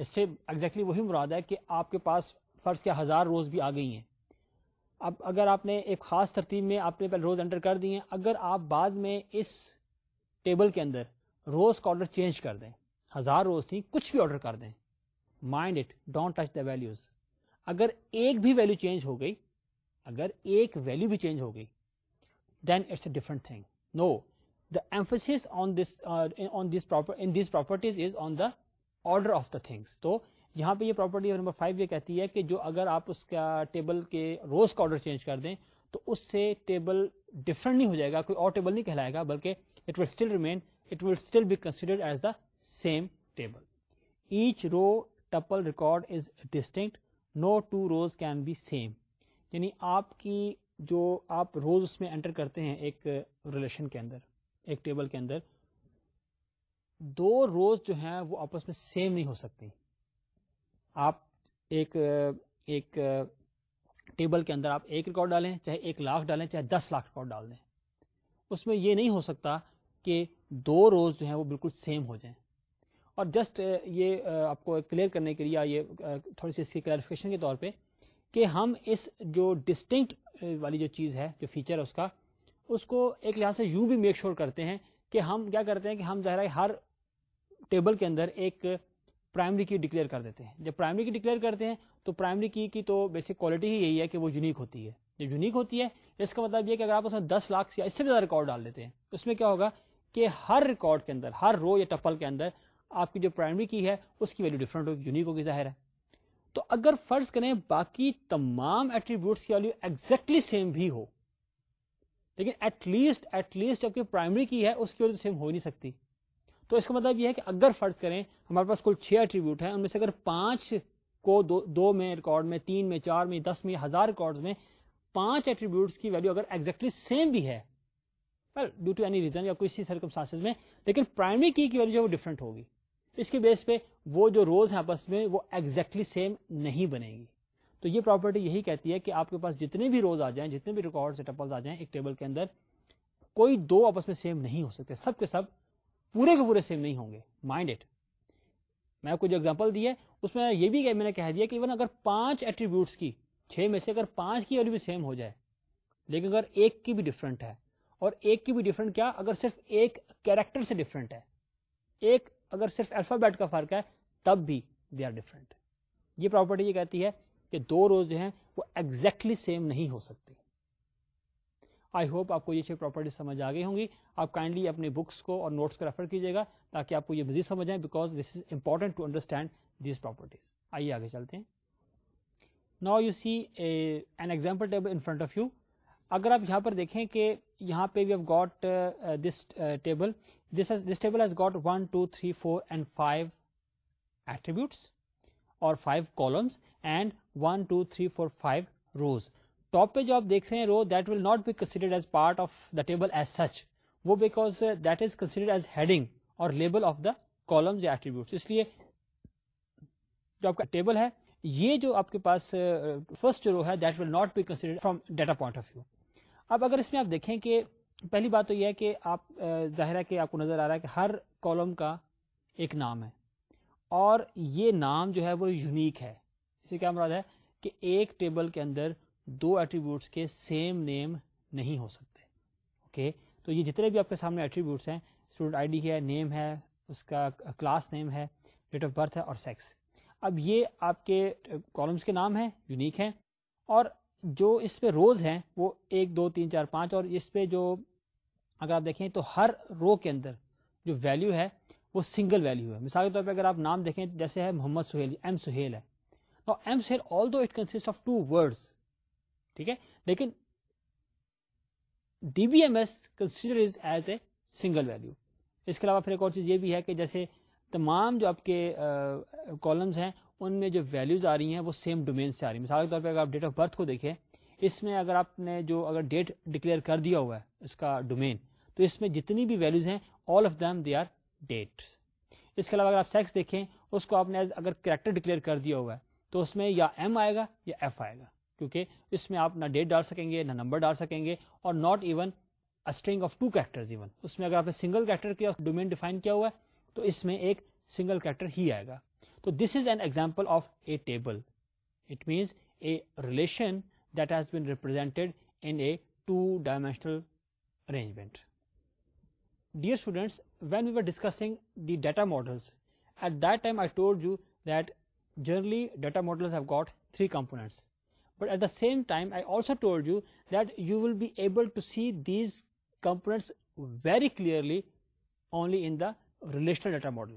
A: اس سے exactly وہی مراد ہے کہ آپ کے پاس فرض کے ہزار روز بھی آ گئی ہیں اب اگر آپ نے ایک خاص ترتیب میں آپ نے پہلے روز انٹر کر دی ہیں اگر آپ بعد میں اس ٹیبل کے اندر روز کا آرڈر چینج کر دیں ہزار روز تھیں کچھ بھی آرڈر کر دیں mind it don't touch the values اگر ایک بھی ویلو چینج ہو گئی اگر ایک ویلو بھی چینج ہو گئی then it's a different thing no the emphasis on on this this properties is on the order of the things تو یہاں پہ یہ پراپرٹی نمبر فائیو یہ کہتی ہے کہ جو اگر آپ اس کا ٹیبل کے روز کا آرڈر چینج کر دیں تو اس سے ٹیبل ڈفرنٹ نہیں ہو جائے گا کوئی اور ٹیبل نہیں کہلائے گا بلکہ it will still remain same table each row tuple record is distinct no two rows can be same یعنی آپ کی جو آپ روز اس میں انٹر کرتے ہیں ایک ریلیشن uh, کے اندر ایک ٹیبل کے اندر دو روز جو ہیں وہ آپس میں سیم نہیں ہو سکتی آپ ایک uh, ایک ٹیبل uh, کے اندر آپ ایک ریکارڈ ڈالیں چاہے ایک لاکھ ڈالیں چاہے دس لاکھ ریکارڈ ڈال دیں اس میں یہ نہیں ہو سکتا کہ دو روز جو ہیں وہ بالکل سیم ہو جائیں اور جسٹ یہ آپ کو کلیئر کرنے کے لیے یہ تھوڑی سی اس کی کلیئرفکیشن کے طور پہ کہ ہم اس جو ڈسٹنکٹ والی جو چیز ہے جو فیچر ہے اس کا اس کو ایک لحاظ سے یوں بھی میک sure کرتے ہیں کہ ہم کیا کرتے ہیں کہ ہم ظاہر ہر ٹیبل کے اندر ایک پرائمری کی ڈکلیئر کر دیتے ہیں جب پرائمری کی ڈکلیئر کرتے ہیں تو پرائمری کی کی تو بیسک کوالٹی ہی یہی ہے کہ وہ یونیک ہوتی ہے جب یونیک ہوتی ہے اس کا مطلب یہ کہ اگر آپ اس میں دس لاکھ یا اس سے بھی زیادہ ریکارڈ ڈال دیتے ہیں تو اس میں کیا ہوگا کہ ہر ریکارڈ کے اندر ہر رو یا ٹپل کے اندر آپ کی جو پرائمری کی ہے اس کی ویلو ڈفرنٹ ہوگی یونیک ہوگی ظاہر ہے تو اگر فرض کریں باقی تمام ایٹریبیوٹس کی ویلو ایگزیکٹلی سیم بھی ہو لیکن ایٹ لیسٹ ایٹ لیسٹ جب کہ پرائمری کی ہے اس کی ویلو سیم ہو نہیں سکتی تو اس کا مطلب یہ ہے کہ اگر فرض کریں ہمارے پاس کل چھ ایٹریبیوٹ ہیں ان میں سے اگر پانچ کو دو دو میں ریکارڈ میں تین میں چار میں دس میں ہزار ریکارڈ میں پانچ ایٹریبیوٹس کی ویلو اگر ایکزیکٹلی سیم بھی ہے ڈیو ٹو اینی ریزن یا کسی سرکم میں لیکن پرائمری کی کی ہے وہ ڈفرنٹ ہوگی اس کے بیس پہ وہ جو روز ہیں آپس میں وہ ایکزیکٹلی سیم نہیں بنے گی تو یہ پراپرٹی یہی کہتی ہے کہ آپ کے پاس جتنے بھی روز آ جائیں جتنے بھی ریکارڈ آ جائیں ایک ٹیبل کے اندر کوئی دو آپس میں سیم نہیں ہو سکتے سب کے سب پورے کے پورے سیم نہیں ہوں گے مائنڈ میں کو کچھ ایگزامپل دی ہے اس میں یہ بھی میں نے کہہ دیا کہ ایون اگر پانچ ایٹریبیوٹس کی چھ میں سے اگر پانچ کی ویلو بھی سیم ہو جائے لیکن اگر ایک کی بھی ڈفرنٹ ہے اور ایک کی بھی ڈفرنٹ کیا اگر صرف ایک کیریکٹر سے ڈفرنٹ ہے ایک اگر صرف الفابیٹ کا فرق ہے تب بھی دے آر ڈفرنٹ یہ پراپرٹی یہ کہتی ہے کہ دو روز جو ہیں وہ exactly سیم نہیں ہو سکتے آئی ہوپ آپ کو یہ چھ پراپرٹی سمجھ آ گئی ہوں گی آپ کائنڈلی اپنے بکس کو اور نوٹس کو ریفر کیجیے گا تاکہ آپ کو یہ مزید سمجھیں because this is important to understand these properties آئیے آگے چلتے ہیں نا you see an example table in front of you اگر آپ یہاں پر دیکھیں کہ یہاں پہ got one two three four and five attributes اور five five columns and one two three four rows top پہ جو آپ دیکھ رہے ہیں row that will not be considered as part of the table as such وہ because that is considered as heading اور label of the columns attributes اس لیے جو آپ کا ٹیبل ہے یہ جو آپ کے پاس فرسٹ uh, رو ہے that will not be consider from data point of view اب اگر اس میں آپ دیکھیں کہ پہلی بات تو یہ ہے کہ آپ ظاہر ہے کہ آپ کو نظر آ رہا ہے کہ ہر کالم کا ایک نام ہے اور یہ نام جو ہے وہ یونیک ہے اسے کیا مراد ہے کہ ایک ٹیبل کے اندر دو ایٹریبیوٹس کے سیم نیم نہیں ہو سکتے اوکے تو یہ جتنے بھی آپ کے سامنے ایٹریبیوٹس ہیں اسٹوڈنٹ آئی ڈی ہے نیم ہے اس کا کلاس نیم ہے ڈیٹ آف برتھ ہے اور سیکس اب یہ آپ کے کالمس کے نام ہیں یونیک ہیں اور جو اس پہ روز ہیں وہ ایک دو تین چار پانچ اور اس پہ جو اگر آپ دیکھیں تو ہر رو کے اندر جو ویلو ہے وہ سنگل ویلو ہے مثال کے طور پہ اگر آپ نام دیکھیں جیسے ہے محمد سہیل ایم سہیل ہے Sohail although it consist of two ٹھیک ہے لیکن D B M S consider is as a single value اس کے علاوہ پھر ایک اور چیز یہ بھی ہے کہ جیسے تمام جو آپ کے کالمز ہیں ان میں جو ویلوز آ رہی ہیں وہ سیم ڈومین سے آ رہی ہیں مثال کے طور پہ اگر آپ ڈیٹ آف برتھ کو دیکھیں اس میں اگر آپ نے جو اگر ڈیٹ ڈکلیئر کر دیا ہوا ہے اس کا ڈومین تو اس میں جتنی بھی ویلوز ہیں all of them they are date اس کے علاوہ اگر آپ سیکس دیکھیں اس کو آپ نے اگر کریکٹر ڈکلیئر کر دیا ہوا ہے تو اس میں یا ایم آئے گا یا ایف آئے گا کیونکہ اس میں آپ نہ ڈیٹ ڈال سکیں گے نہ نمبر ڈال سکیں گے اور not even string of two characters even اس میں اگر آپ نے سنگل کریکٹر کیا ڈومین ڈیفائن کیا ہوا ہے تو اس میں ایک سنگل کریکٹر ہی آئے گا So this is an example of a table. It means a relation that has been represented in a two-dimensional arrangement. Dear students, when we were discussing the data models, at that time I told you that generally data models have got three components. But at the same time, I also told you that you will be able to see these components very clearly only in the relational data model.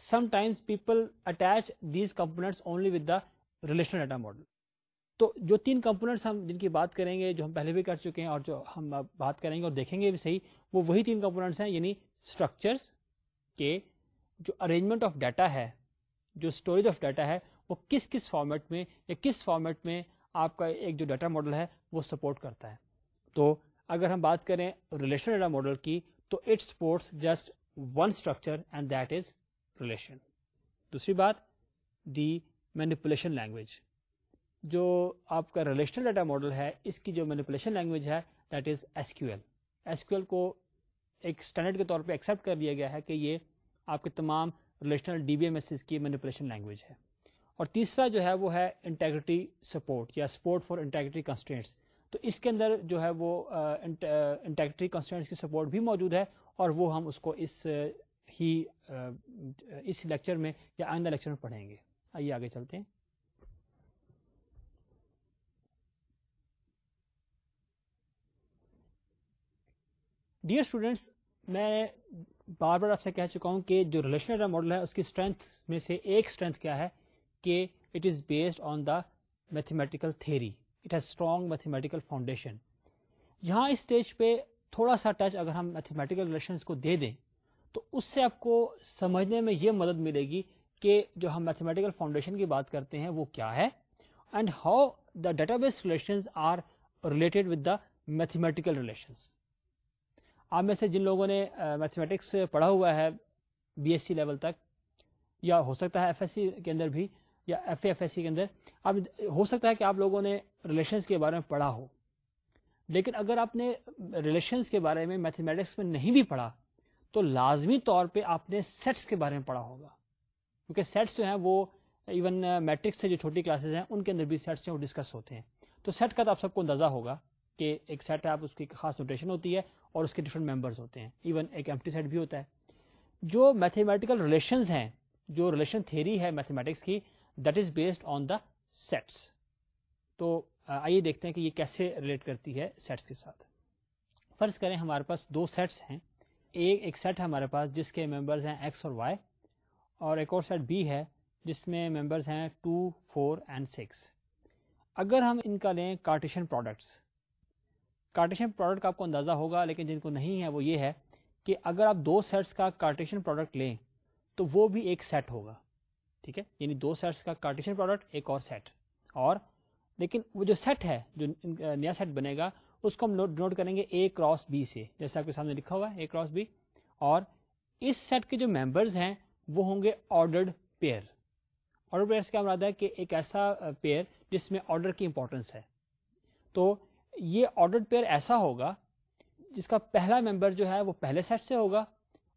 A: sometimes people attach these component only with the relational data model تو جو تین components ہم جن کی بات کریں گے جو ہم پہلے بھی کر چکے ہیں اور جو ہم بات کریں گے اور دیکھیں گے بھی صحیح وہ وہی تین کمپونیٹس ہیں یعنی اسٹرکچرس کے جو ارینجمنٹ آف ڈیٹا ہے جو اسٹوریج آف ڈیٹا ہے وہ کس کس فارمیٹ میں یا کس فارمیٹ میں آپ کا ایک جو ڈیٹا ماڈل ہے وہ سپورٹ کرتا ہے تو اگر ہم بات کریں ریلیشنل ڈیٹا ماڈل کی تو it supports just one structure and that is relation دوسری بات دی مینیپولیشن لینگویج جو آپ کا ریلیشنل ڈیٹا ماڈل ہے اس کی جو مینیپولیشن لینگویج ہے that is S Q L S Q L کو ایک اسٹینڈرڈ کے طور پہ ایکسیپٹ کر لیا گیا ہے کہ یہ آپ کے تمام relational D B M S کی مینیپولیشن لینگویج ہے اور تیسرا جو ہے وہ ہے انٹیگریٹی سپورٹ یا سپورٹ فار انٹیگریٹی کنسٹینٹس تو اس کے اندر جو ہے وہ انٹیگریٹی کنسٹینٹس کی سپورٹ بھی موجود ہے اور وہ ہم اس کو اس ہی اس لیکچر میں یا آئندہ لیکچر میں پڑھیں گے آئیے آگے چلتے ہیں ڈیئر اسٹوڈینٹس میں بار بار آپ سے کہہ چکا ہوں کہ جو ریلیشن ماڈل ہے اس کی اسٹرینتھ میں سے ایک اسٹرینتھ کیا ہے کہ it is based on the mathematical theory it has strong mathematical foundation یہاں اسٹیج پہ تھوڑا سا ٹچ اگر ہم میتھمیٹیکل ریلیشنس کو دے دیں تو اس سے آپ کو سمجھنے میں یہ مدد ملے گی کہ جو ہم میتھمیٹیکل فاؤنڈیشن کی بات کرتے ہیں وہ کیا ہے and how the database relation are related with the mathematical relations آپ میں سے جن لوگوں نے میتھمیٹکس پڑھا ہوا ہے بی ایس سی لیول تک یا ہو سکتا ہے ایف ایس سی کے اندر بھی یا F A F S C کے اندر اب ہو سکتا ہے کہ آپ لوگوں نے ریلیشنس کے بارے میں پڑھا ہو لیکن اگر آپ نے ریلیشنس کے بارے میں میتھمیٹکس میں نہیں بھی پڑھا تو لازمی طور پہ آپ نے سیٹس کے بارے میں پڑھا ہوگا کیونکہ سیٹس جو ہیں وہ ایون میٹرکس uh, سے جو چھوٹی کلاسز ہیں ان کے اندر بھی سیٹس ہیں وہ ڈسکس ہوتے ہیں تو سیٹ کا تو آپ سب کو اندازہ ہوگا کہ ایک سیٹ ہے آپ اس کی خاص نوٹیشن ہوتی ہے اور اس کے ڈفرینٹ ممبرس ہوتے ہیں ایون ایک ایمٹی سیٹ بھی ہوتا ہے جو میتھمیٹیکل ریلیشنز ہیں جو ریلیشن تھیری ہے میتھمیٹکس کی that is based on the sets تو uh, آئیے دیکھتے ہیں کہ یہ کیسے ریلیٹ کرتی ہے سیٹس کے ساتھ فرض کریں ہمارے پاس دو سیٹس ہیں ایک ایک سیٹ ہے ہمارے پاس جس کے ممبرز ہیں ایکس اور وائی اور ایک اور سیٹ بی ہے جس میں ممبرز ہیں ٹو فور اینڈ سکس اگر ہم ان کا لیں کارٹیشن پروڈکٹس کارٹیشن پروڈکٹ کا آپ کو اندازہ ہوگا لیکن جن کو نہیں ہے وہ یہ ہے کہ اگر آپ دو سیٹس کا کارٹیشن پروڈکٹ لیں تو وہ بھی ایک سیٹ ہوگا ٹھیک ہے یعنی دو سیٹس کا کارٹیشن پروڈکٹ ایک اور سیٹ اور لیکن وہ جو سیٹ ہے جو نیا سیٹ بنے گا اس کو ہم نوٹ کریں گے اے کراس بی سے جیسے آپ کے سامنے لکھا ہوا ہے اے کراس بی اور اس سیٹ کے جو ممبرز ہیں وہ ہوں گے آرڈرڈ پیئر آرڈر سے کیا مراد ہے کہ ایک ایسا پیئر جس میں آرڈر کی امپورٹینس ہے تو یہ آرڈرڈ پیئر ایسا ہوگا جس کا پہلا ممبر جو ہے وہ پہلے سیٹ سے ہوگا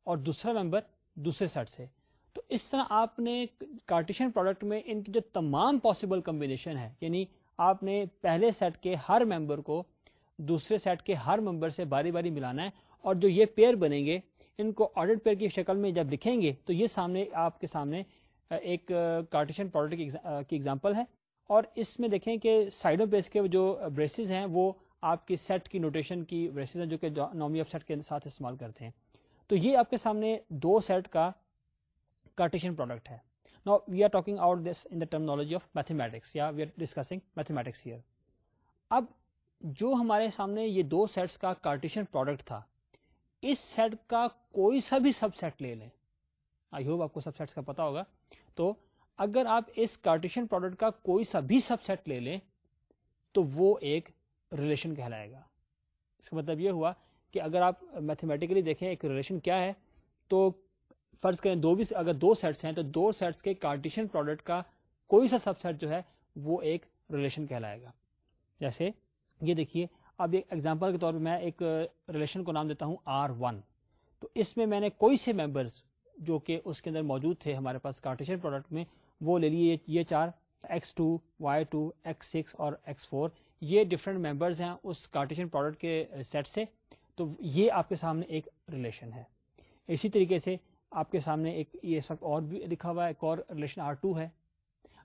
A: اور دوسرا ممبر دوسرے سیٹ سے تو اس طرح آپ نے کارٹیشن پروڈکٹ میں ان کی جو تمام پاسبل کمبینیشن ہے یعنی آپ نے پہلے سیٹ کے ہر ممبر کو دوسرے سیٹ کے ہر ممبر سے باری باری ملانا ہے اور جو یہ پیئر بنیں گے ان کو آڈر پیئر کی شکل میں جب لکھیں گے تو یہ سامنے آپ کے سامنے ایک کارٹیشن پروڈکٹ کی ایگزامپل ہے اور اس میں دیکھیں کہ سائڈوں اس کے جو بریسز ہیں وہ آپ کی سیٹ کی نوٹیشن کی بریسز ہیں جو کہ آف سیٹ کے ساتھ استعمال کرتے ہیں تو یہ آپ کے سامنے دو سیٹ کا کارٹیشن پروڈکٹ ہے نا we we are are talking about this in the terminology of mathematics mathematics یا ڈسکسنگ ہیئر اب جو ہمارے سامنے یہ دو سیٹس کا کارٹیشن پروڈکٹ تھا اس سیٹ کا کوئی سا بھی سب سیٹ لے لیں آئی ہوپ آپ کو سب سیٹس کا پتا ہوگا تو اگر آپ اس کارٹیشن پروڈکٹ کا کوئی سا بھی سب سیٹ لے لیں تو وہ ایک ریلیشن کہلائے گا اس کا مطلب یہ ہوا کہ اگر آپ میتھمیٹیکلی دیکھیں ایک ریلیشن کیا ہے تو فرض کریں دو بھی اگر دو سیٹس ہیں تو دو سیٹس کے کارٹیشن پروڈکٹ کا کوئی سا سب سیٹ جو ہے وہ ایک ریلیشن کہلائے گا جیسے یہ دیکھیے اب ایک ایگزامپل کے طور پہ میں ایک ریلیشن کو نام دیتا ہوں آر ون تو اس میں میں نے کوئی سے ممبرس جو کہ اس کے اندر موجود تھے ہمارے پاس کارٹیشن پروڈکٹ میں وہ لے لیے یہ چار x two y two x six اور ایکس فور یہ ڈفرینٹ ممبرز ہیں اس کارٹیشن پروڈکٹ کے سیٹ سے تو یہ آپ کے سامنے ایک ریلیشن ہے اسی طریقے سے آپ کے سامنے ایک یہ اس وقت اور بھی لکھا ہوا ہے ایک اور ریلیشن آر ٹو ہے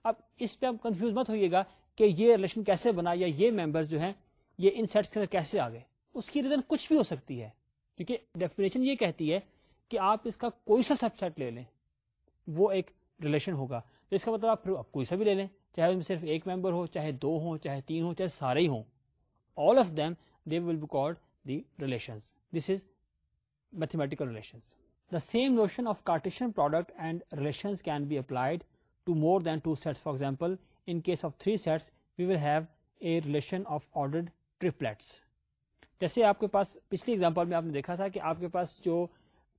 A: اب اس پہ آپ کنفیوز مت ہوئیے گا کہ یہ ریلیشن کیسے بنا یا یہ ممبر جو ہیں یہ ان سیٹس کے اندر کیسے آ گئے اس کی ریزن کچھ بھی ہو سکتی ہے کیونکہ ڈیفینیشن یہ کہتی ہے کہ آپ اس کا کوئی سا سب سیٹ لے لیں وہ ایک ریلیشن ہوگا تو اس کا مطلب آپ آپ کوئی سا بھی لے لیں چاہے اس میں صرف ایک ممبر ہو چاہے دو ہوں چاہے تین ہوں چاہے سارے ہی ہوں all of them they will be call the relations this is mathematical relations the same notion of Cartesian product and relations can be applied to more than two sets for example in case of of three sets we will have a relation triplets جیسے آپ کے پاس پچھلی example میں آپ نے دیکھا تھا کہ آپ کے پاس جو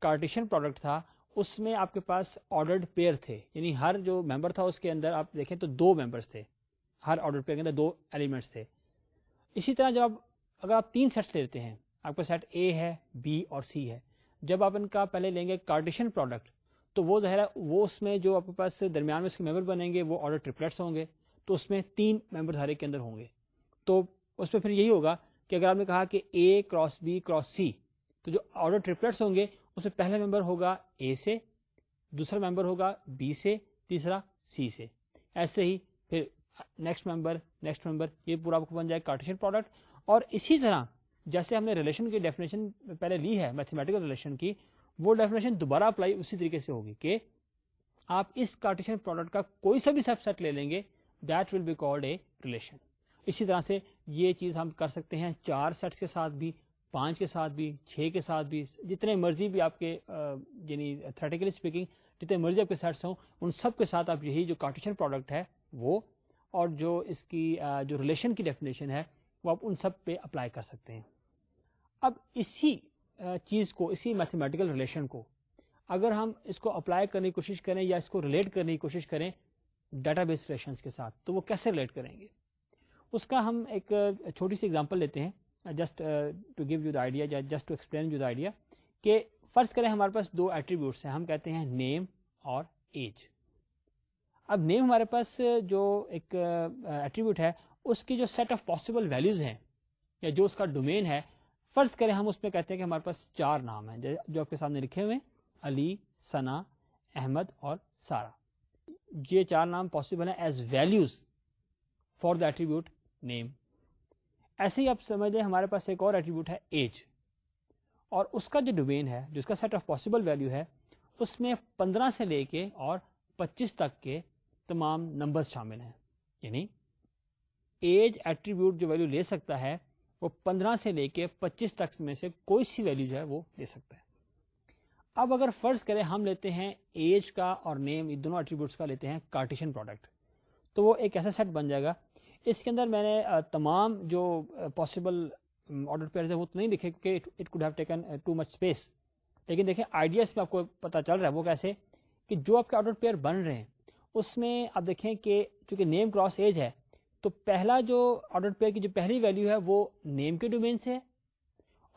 A: کارٹیشن پروڈکٹ تھا اس میں آپ کے پاس آرڈرڈ پیئر تھے یعنی ہر جو ممبر تھا اس کے اندر آپ دیکھیں تو دو ممبرس تھے ہر آرڈر پیئر کے اندر دو ایلیمنٹس تھے اسی طرح جب آپ اگر آپ تین سیٹس لیتے ہیں آپ کا سیٹ اے ہے بی اور سی ہے جب آپ ان کا پہلے لیں گے کارٹیشن پروڈکٹ تو وہ ظاہر وہ اس میں جو آپ کے پاس درمیان میں اس کے ممبر بنیں گے وہ آرڈر آرڈرس ہوں گے تو اس میں تین ممبر ایک کے اندر ہوں گے تو اس میں پھر یہی ہوگا کہ اگر آپ نے کہا کہ A cross cross B C تو جو آرڈر آرڈرس ہوں گے اس میں پہلا ممبر ہوگا اے سے دوسرا ممبر ہوگا بی سے تیسرا سی سے ایسے ہی پھر نیکسٹ ممبر نیکسٹ ممبر یہ پورا آپ کو بن جائے کارٹیشن پروڈکٹ اور اسی طرح جیسے ہم نے ریلیشن کی ڈیفینیشن پہلے لی ہے میتھمیٹیکل ریلیشن کی وہ ڈیفینیشن دوبارہ اپلائی اسی طریقے سے ہوگی کہ آپ اس کارٹیشن پروڈکٹ کا کوئی سا بھی سب سیٹ لے لیں گے that will be a relation اسی طرح سے یہ چیز ہم کر سکتے ہیں چار سیٹس کے ساتھ بھی پانچ کے ساتھ بھی چھ کے ساتھ بھی جتنے مرضی بھی آپ کے یعنی تھریٹیکلی اسپیکنگ جتنے مرضی آپ کے سیٹس ہوں ان سب کے ساتھ آپ یہی جو کارٹیشن پروڈکٹ ہے وہ اور جو اس کی جو ریلیشن کی ڈیفینیشن ہے وہ آپ ان سب پہ اپلائی کر سکتے ہیں اب اسی چیز کو اسی میتھمیٹیکل ریلیشن کو اگر ہم اس کو اپلائی کرنے کی کوشش کریں یا اس کو ریلیٹ کرنے کی کوشش کریں ڈیٹا بیس ریلیشنس کے ساتھ تو وہ کیسے ریلیٹ کریں گے اس کا ہم ایک چھوٹی سی ایگزامپل لیتے ہیں just to give you the idea just to explain you the idea کہ فرض کریں ہمارے پاس دو ایٹریبیوٹس ہیں ہم کہتے ہیں نیم اور ایج اب نیم ہمارے پاس جو ایک ایٹریبیوٹ ہے اس کی جو سیٹ آف پاسبل ویلوز ہیں یا جو اس کا ڈومین ہے فرض کریں ہم اس میں کہتے ہیں کہ ہمارے پاس چار نام ہیں جو آپ کے سامنے لکھے ہوئے علی سنا احمد اور سارا یہ چار نام پاسبل ہیں as values for the attribute name ایسے ہی آپ سمجھ لیں ہمارے پاس ایک اور ایٹریبیوٹ ہے ایج اور اس کا جو ڈومین ہے جس کا سیٹ آف پاسبل ویلو ہے اس میں پندرہ سے لے کے اور پچیس تک کے تمام نمبر شامل ہیں یعنی ایج ایٹریبیوٹ جو ویلو لے سکتا ہے وہ پندرہ سے لے کے پچیس تک میں سے کوئی سی ویلو جو ہے وہ دے سکتا ہے اب اگر فرض کرے ہم لیتے ہیں ایج کا اور نیم یہ دونوں ایٹریبیوٹس کا لیتے ہیں کارٹیشن پروڈکٹ تو وہ ایک ایسا سیٹ بن جائے گا اس کے اندر میں نے تمام جو پاسبل آڈر پیئرز ہیں وہ تو نہیں دکھے کیونکہ اٹ ٹو مچ اسپیس لیکن دیکھیں آئیڈیاز میں آپ کو پتا چل رہا ہے وہ کیسے کہ جو آپ کے آڈر پیئر بن رہے ہیں اس میں آپ دیکھیں کہ چونکہ نیم کراس ایج ہے تو پہلا جو آرڈر پیئر کی جو پہلی ویلو ہے وہ نیم کے ڈومین سے ہے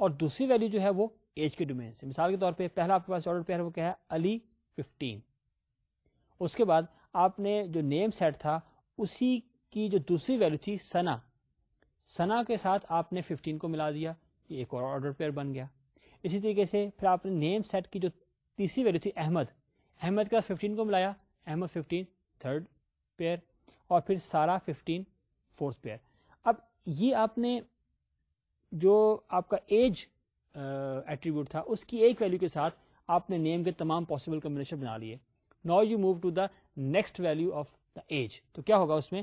A: اور دوسری ویلو جو ہے وہ ایج کے ڈومین سے مثال کے طور پہ پہلا آپ کے پاس آرڈر پیئر وہ کیا ہے علی ففٹین اس کے بعد آپ نے جو نیم سیٹ تھا اسی کی جو دوسری ویلو تھی سنا سنا کے ساتھ آپ نے ففٹین کو ملا دیا ایک اور آرڈر پیئر بن گیا اسی طریقے سے پھر آپ نے نیم سیٹ کی جو تیسری ویلو تھی احمد احمد کے ففٹین کو ملایا احمد ففٹین تھرڈ پیئر اور پھر سارا ففٹین فورتھ پیئر اب یہ آپ نے جو آپ کا ایج ایٹریبیوٹ تھا اس کی ایک ویلو کے ساتھ آپ نے نیم کے تمام پاسبل کمبینیشن بنا لیے نا you move to the next value of the age تو کیا ہوگا اس میں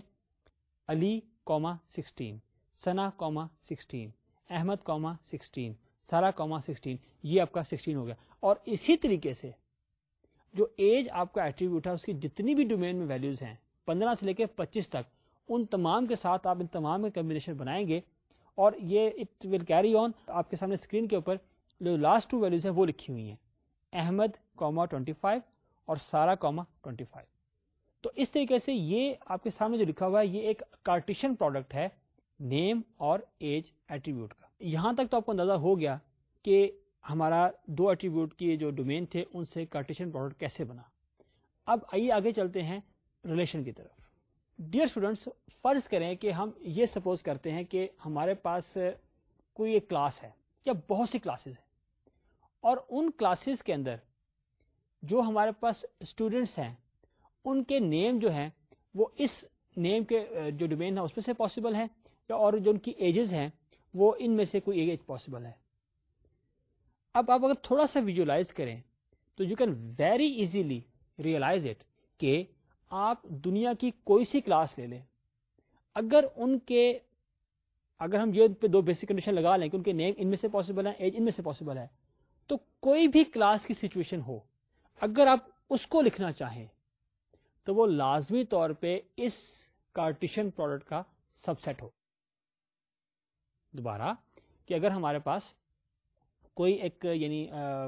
A: Ali comma sixteen Sana comma sixteen Ahmed comma sixteen Sara comma sixteen یہ آپ کا سکسٹین ہو گیا اور اسی طریقے سے جو ایج آپ کا ایٹریبیوٹ ہے اس کی جتنی بھی ڈومین میں ویلوز ہیں پندرہ سے لے کے پچیس تک ان تمام کے ساتھ آپ ان تمام کے کمبینیشن بنائیں گے اور یہ اٹ ول کیری آن آپ کے سامنے اسکرین کے اوپر جو لاسٹ ٹو ویلوز ہیں وہ لکھی ہوئی ہیں احمد کوما ٹوئنٹی فائیو اور سارا کوما ٹوینٹی فائیو تو اس طریقے سے یہ آپ کے سامنے جو لکھا ہوا ہے یہ ایک کارٹیشن پروڈکٹ ہے نیم اور ایج ایٹریبیوٹ کا یہاں تک تو آپ کو اندازہ ہو گیا کہ ہمارا دو ایٹریبیوٹ کے جو ڈومین تھے ان سے کارٹیشن پروڈکٹ کیسے بنا اب آئیے آگے چلتے ہیں ریلیشن کی طرف ڈیئر اسٹوڈینٹس فرض کریں کہ ہم یہ سپوز کرتے ہیں کہ ہمارے پاس کوئی ایک کلاس ہے یا بہت سی کلاسز ہیں اور ان کلاسز کے اندر جو ہمارے پاس اسٹوڈینٹس ہیں ان کے نیم جو ہیں وہ اس نیم کے جو ڈومین ہے اس میں سے پاسبل ہے اور جو ان کی ایجز ہیں وہ ان میں سے کوئی ایج پاسبل ہے اب آپ اگر تھوڑا سا ویژلائز کریں تو you can very easily realize it کہ آپ دنیا کی کوئی سی کلاس لے لیں اگر ان کے اگر ہم یہ پہ دو بیسک کنڈیشن لگا لیں کہ ان کے نیم ان میں سے پاسبل ہے ایج ان میں سے پاسبل ہے تو کوئی بھی کلاس کی سچویشن ہو اگر آپ اس کو لکھنا چاہیں تو وہ لازمی طور پہ اس کارٹیشن پروڈکٹ کا سب سیٹ ہو دوبارہ کہ اگر ہمارے پاس کوئی ایک یعنی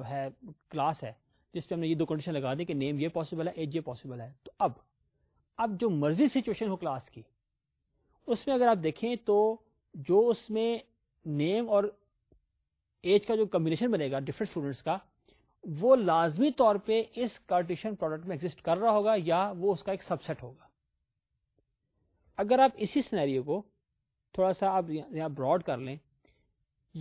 A: ہے کلاس ہے جس پہ ہم نے یہ دو کنڈیشن لگا دی کہ نیم یہ پاسبل ہے ایج یہ پاسبل ہے تو اب اب جو مرضی سچویشن ہو کلاس کی اس میں اگر آپ دیکھیں تو جو اس میں نیم اور ایج کا جو کمبینیشن بنے گا ڈفرینٹ اسٹوڈینٹس کا وہ لازمی طور پہ اس کارٹیشن پروڈکٹ میں ایگزٹ کر رہا ہوگا یا وہ اس کا ایک سب سیٹ ہوگا اگر آپ اسی سنیریو کو تھوڑا سا آپ یہاں براڈ کر لیں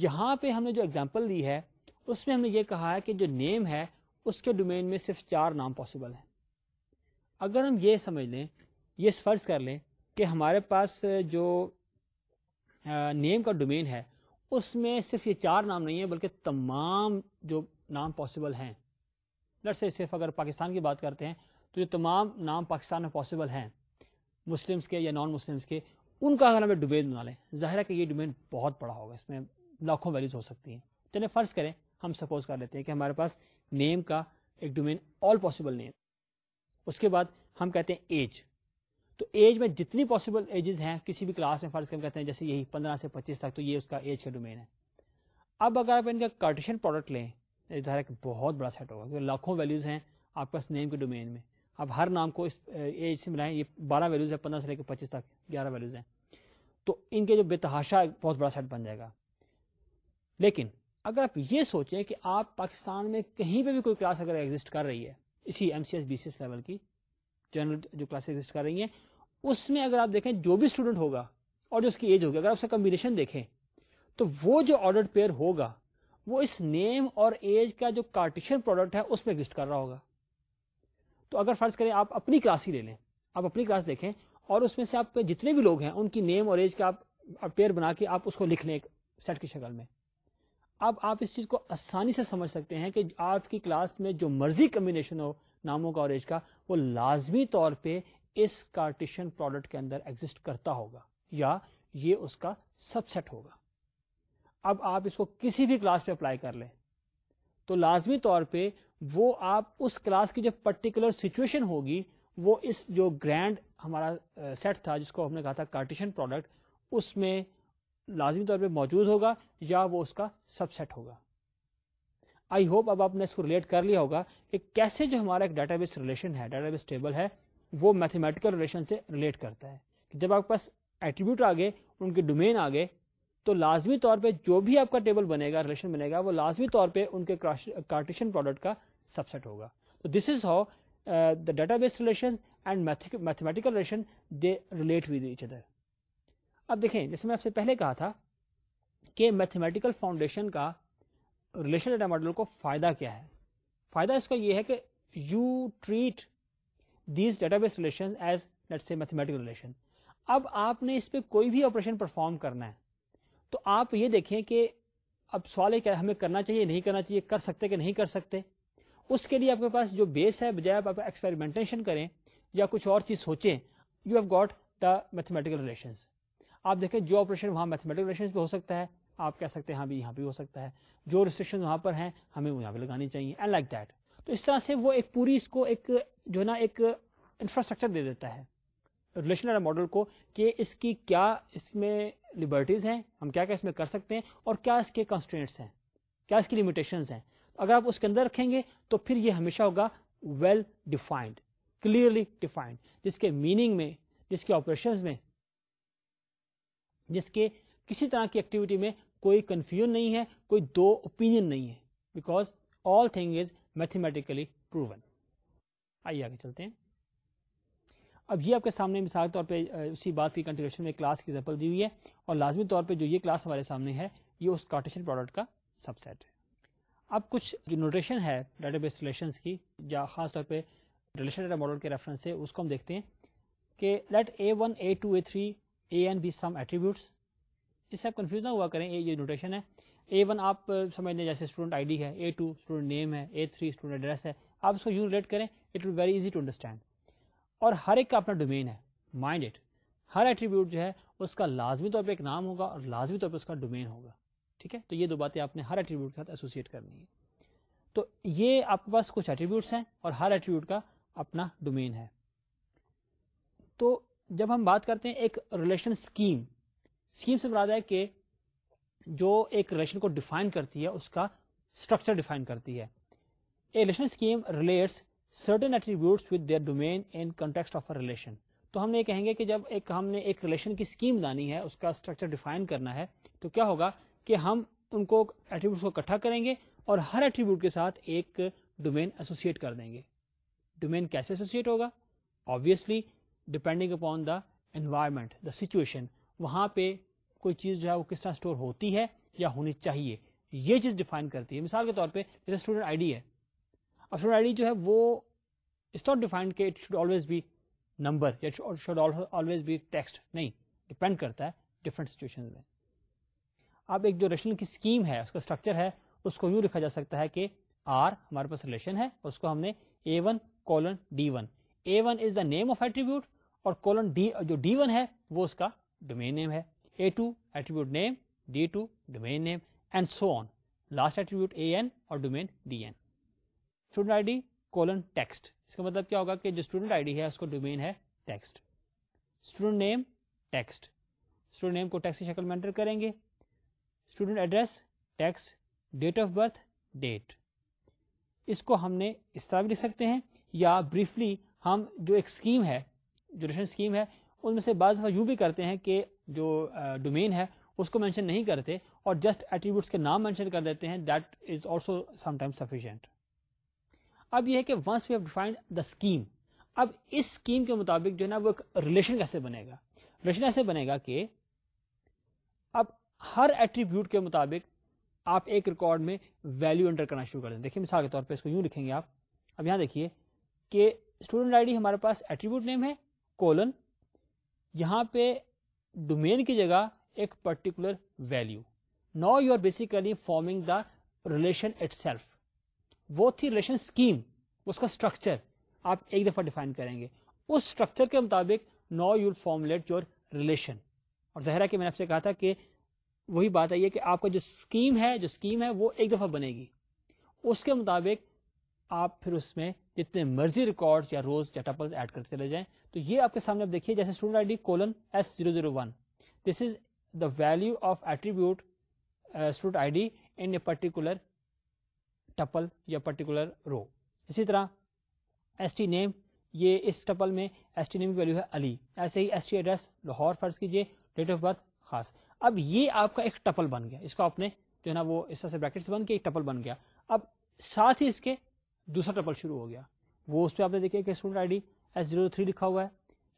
A: یہاں پہ ہم نے جو ایگزامپل دی ہے اس میں ہم نے یہ کہا ہے کہ جو نیم ہے اس کے ڈومین میں صرف چار نام پاسبل ہیں اگر ہم یہ سمجھ لیں یہ فرض کر لیں کہ ہمارے پاس جو نیم کا ڈومین ہے اس میں صرف یہ چار نام نہیں ہیں بلکہ تمام جو نام پاسبل ہیں لٹ سے صرف اگر پاکستان کی بات کرتے ہیں تو جو تمام نام پاکستان میں پاسبل ہیں مسلمس کے یا نان مسلمس کے ان کا اگر ہمیں ڈومین بنا لیں ظاہر ہے کہ یہ ڈومین بہت بڑا ہوگا اس میں لاکھوں ویلیوز ہو سکتی ہیں چلیں فرض کریں ہم سپوز کر لیتے ہیں کہ ہمارے پاس نیم کا ایک ڈومین آل پاسبل نیم اس کے بعد ہم کہتے ہیں ایج تو ایج میں جتنی پاسبل ایجز ہیں کسی بھی کلاس میں فرض کر کہتے ہیں جیسے یہی پندرہ سے پچیس تک تو یہ اس کا ایج کا ڈومین ہے اب اگر آپ ان کا کارٹیشن پروڈکٹ لیں ظاہر بہت بڑا سیٹ ہوگا کیونکہ لاکھوں ویلیوز ہیں آپ کے پاس نیم کے ڈومین میں آپ ہر نام کو اس ایج سے ملائیں یہ بارہ ویلیوز ہے پندرہ سے لے کے پچیس تک گیارہ ویلیوز ہیں تو ان کے جو بےتحاشا تحاشا بہت بڑا سیٹ بن جائے گا لیکن اگر آپ یہ سوچیں کہ آپ پاکستان میں کہیں پہ بھی کوئی کلاس اگر ایگزٹ کر رہی ہے اسی M C S B C S level کی جنرل جو کلاس ایگزٹ کر رہی ہیں اس میں اگر آپ دیکھیں جو بھی اسٹوڈنٹ ہوگا اور جو اس کی ایج ہوگی اگر آپ اس کا کمبینیشن دیکھیں تو وہ جو آرڈر پیئر ہوگا وہ اس نیم اور ایج کا جو کارٹیشن پروڈکٹ ہے اس میں ایگزٹ کر رہا ہوگا تو اگر فرض کریں آپ اپنی کلاس ہی لے لیں آپ اپنی کلاس دیکھیں اور اس میں سے آپ جتنے بھی لوگ ہیں ان کی نیم اور ایج کا آپ پیئر بنا کے آپ اس کو لکھ لیں سیٹ کی شکل میں اب آپ اس چیز کو آسانی سے سمجھ سکتے ہیں کہ آپ کی کلاس میں جو مرضی کمبینیشن ہو ناموں کا اور ایج کا وہ لازمی طور پہ اس کارٹیشن پروڈکٹ کے اندر ایگزٹ کرتا ہوگا ہوگا یا یہ اس کا سب سیٹ اب آپ اس کو کسی بھی کلاس پہ اپلائی کر لیں تو لازمی طور پہ وہ آپ اس کلاس کی جو پرٹیکولر سچویشن ہوگی وہ اس جو گرینڈ ہمارا سیٹ تھا جس کو ہم نے کہا تھا کارٹیشن پروڈکٹ اس میں لازمی طور پہ موجود ہوگا یا وہ اس کا سب سیٹ ہوگا آئی ہوپ اب آپ نے اس کو ریلیٹ کر لیا ہوگا کہ کیسے جو ہمارا ایک ڈیٹا بیس ریلیشن ہے ڈیٹا بیس ٹیبل ہے وہ میتھمیٹیکل ریلیشن سے ریلیٹ کرتا ہے جب آپ کے پاس ایٹریبیوٹ آگے ان کے ڈومین آگے تو لازمی طور پہ جو بھی آپ کا ٹیبل بنے گا ریلیشن بنے گا وہ لازمی طور پہ ان کے کارٹیشن پروڈکٹ کا سب سیٹ ہوگا تو this is how the database relation and mathematical relation they relate with each other اب دیکھیں جیسے میں آپ سے پہلے کہا تھا کہ میتھمیٹیکل فاؤنڈیشن کا ریلیشن ڈیٹا ماڈل کو فائدہ کیا ہے فائدہ اس کا یہ ہے کہ you treat these database relation as let say mathematical relation اب آپ نے اس پہ کوئی بھی آپریشن پرفارم کرنا ہے تو آپ یہ دیکھیں کہ اب سوال ہے کیا ہمیں کرنا چاہیے نہیں کرنا چاہیے کر سکتے کہ نہیں کر سکتے اس کے لیے آپ کے پاس جو بیس ہے بجائے آپ ایکسپیریمنٹیشن کریں یا کچھ اور چیز سوچیں you have got the mathematical relations آپ دیکھیں جو آپریشن وہاں میتھمیٹک ریلیشن پہ ہو سکتا ہے آپ کہہ سکتے ہیں ہاں یہاں بھی ہو سکتا ہے جو ریسٹرکشن وہاں پر ہیں ہمیں وہاں پہ لگانی چاہیے اینڈ لائک دیٹ تو اس طرح سے وہ ایک پوری اس کو ایک جو ہے نا ایک انفراسٹرکچر دے دیتا ہے ریلیشن ماڈل کو کہ اس کی کیا اس میں لبرٹیز ہیں ہم کیا کیا اس میں کر سکتے ہیں اور کیا اس کے کانسٹینٹس ہیں کیا اس کی لمیٹیشنز ہیں اگر آپ اس کے اندر رکھیں گے تو پھر یہ ہمیشہ ہوگا ویل ڈیفائنڈ کلیئرلی ڈیفائنڈ جس کے میننگ میں جس کے آپریشن میں جس کے کسی طرح کی ایکٹیویٹی میں کوئی کنفیوژن نہیں ہے کوئی دو اوپین نہیں ہے because all thing is mathematically proven آئیے آگے چلتے ہیں اب یہ آپ کے سامنے مثال طور پہ اسی بات کی میں کلاس کی ایگزامپل دی ہوئی ہے اور لازمی طور پہ جو یہ کلاس ہمارے سامنے ہے یہ اس کارٹیشن پروڈکٹ کا سب سیٹ ہے اب کچھ جو نوٹیشن ہے ڈیٹا بیس کی یا خاص طور پہ ریلیشن ڈیٹا ماڈل کے ریفرنس سے اس کو ہم دیکھتے ہیں کہ let A one A two A three A n be some attributes اس سے آپ کنفیوز نہ ہوا کریں اے یہ نوٹیشن ہے اے ون آپ سمجھ لیں جیسے اسٹوڈنٹ آئی ڈی ہے اے ٹو اسٹوڈنٹ نیم ہے اے تھری اسٹوڈنٹ ایڈریس ہے آپ اس کو یوں ریلیٹ کریں it will very easy to understand اور ہر ایک کا اپنا ڈومین ہے مائنڈ اٹ ہر ایٹریبیوٹ جو ہے اس کا لازمی طور پہ ایک نام ہوگا اور لازمی طور پہ اس کا ڈومین ہوگا ٹھیک ہے تو یہ دو باتیں آپ نے ہر ایٹریبیوٹ کے ساتھ ایسوسیٹ کرنی ہے تو یہ آپ کے پاس کچھ ایٹریبیوٹس ہیں اور ہر ایٹریبیوٹ کا اپنا ڈومین ہے تو جب ہم بات کرتے ہیں ایک ریلیشن اسکیم اسکیم سے مراد ہے کہ جو ایک ریلیشن کو ڈیفائن کرتی ہے اس کا اسٹرکچر ڈیفائن کرتی ہے relation scheme relates certain attributes their domain in of relation تو ہم یہ کہیں گے کہ جب ایک ہم نے ایک ریلیشن کی اسکیم لانی ہے اس کا اسٹرکچر ڈیفائن کرنا ہے تو کیا ہوگا کہ ہم ان کو ایٹریبیوٹس کو اکٹھا کریں گے اور ہر ایٹریبیوٹ کے ساتھ ایک ڈومین ایسوسیٹ کر دیں گے ڈومین کیسے ایسوسیٹ ہوگا obviously depending upon the environment the situation وہاں پہ کوئی چیز جو ہے وہ کس طرح اسٹور ہوتی ہے یا ہونی چاہیے یہ چیز ڈیفائن کرتی ہے مثال کے طور پہ جیسے اسٹوڈنٹ آئی ڈی ہے اب اسٹوڈنٹ آئی ڈی جو ہے وہ اس طور ڈیفائنڈ کہ اٹ شوڈ آلویز بھی نمبر یا شوڈ آلویز ٹیکسٹ نہیں کرتا ہے سچویشن میں اب ایک جو ریشن کی اسکیم ہے اس کا اسٹرکچر ہے اس کو یوں لکھا جا سکتا ہے کہ آر ہمارے پاس ریلیشن ہے اس کو ہم نے A one colon D one A one is the name of attribute اور کولن ڈی جو ڈی ون ہے وہ اس کا ڈومین نیم ہے A two attribute name D two domain name and so on last attribute A N اور domain D N student I D colon text اس کا مطلب کیا ہوگا کہ جو اسٹوڈنٹ آئی ڈی ہے اس کو ڈومین ہے text student name text student name کو ٹیکس کی شکل میں انٹر کریں گے student address text date of birth date اس کو ہم نے اس طرح بھی لکھ سکتے ہیں یا بریفلی ہم جو ایک اسکیم ہے ریشن اسکیم ہے ان میں سے بعض دفعہ یوں بھی کرتے ہیں کہ جو ڈومین ہے اس کو مینشن نہیں کرتے اور جسٹ ایٹریبیوٹس کے نام مینشن کر دیتے ہیں that is also some time sufficient اب یہ ہے کہ once we have defined the scheme scheme اب اس کے مطابق جو ہے نا وہ ایک ریلیشن کیسے بنے گا ریلیشن ایسے بنے گا کہ اب ہر ایٹریبیوٹ کے مطابق آپ ایک ریکارڈ میں ویلو انٹر کرنا شروع کر دیں دیکھیے مثال کے طور پہ اس کو یوں لکھیں گے آپ اب یہاں دیکھیے کہ اسٹوڈنٹ آئی ڈی ہمارے پاس ایٹریبیوٹ نیم ہے کولن یہاں پہ ڈومین کی جگہ ایک پرٹیکولر ویلو نا or basically forming the relation itself وہ تھی ریلیشن اسکیم اس کا اسٹرکچر آپ ایک دفعہ ڈیفائن کریں گے اس اسٹرکچر کے مطابق نا you form let your relation اور زہرا کہ میں نے آپ سے کہا تھا کہ وہی بات آئی ہے کہ آپ کا جو اسکیم ہے جو اسکیم ہے وہ ایک دفعہ بنے گی اس کے مطابق آپ پھر اس میں جتنے مرضی ریکارڈ یا روز یا ٹپل ایڈ کرتے چلے جائیں تو یہ آپ کے سامنے دیکھیے جیسے student I D colon S zero zero one this is the value of attribute student I D in a particular tuple یا پرٹیکولر رو اسی طرح ایس ٹی نیم یہ اس ٹپل میں ایس ٹی نیم کی ویلو ہے علی ایسے ہی ایس ٹی ایڈریس لاہور فرض کیجیے ڈیٹ آف برتھ خاص اب یہ آپ کا ایک ٹپل بن گیا اس کو آپ نے جو ہے نا وہ اس طرح سے بریکٹس بن کے ایک ٹپل بن گیا اب ساتھ ہی اس کے دوسرا ٹپل شروع ہو گیا وہ اس پہ آپ نے دیکھا کہ student ID S zero three three لکھا ہوا ہے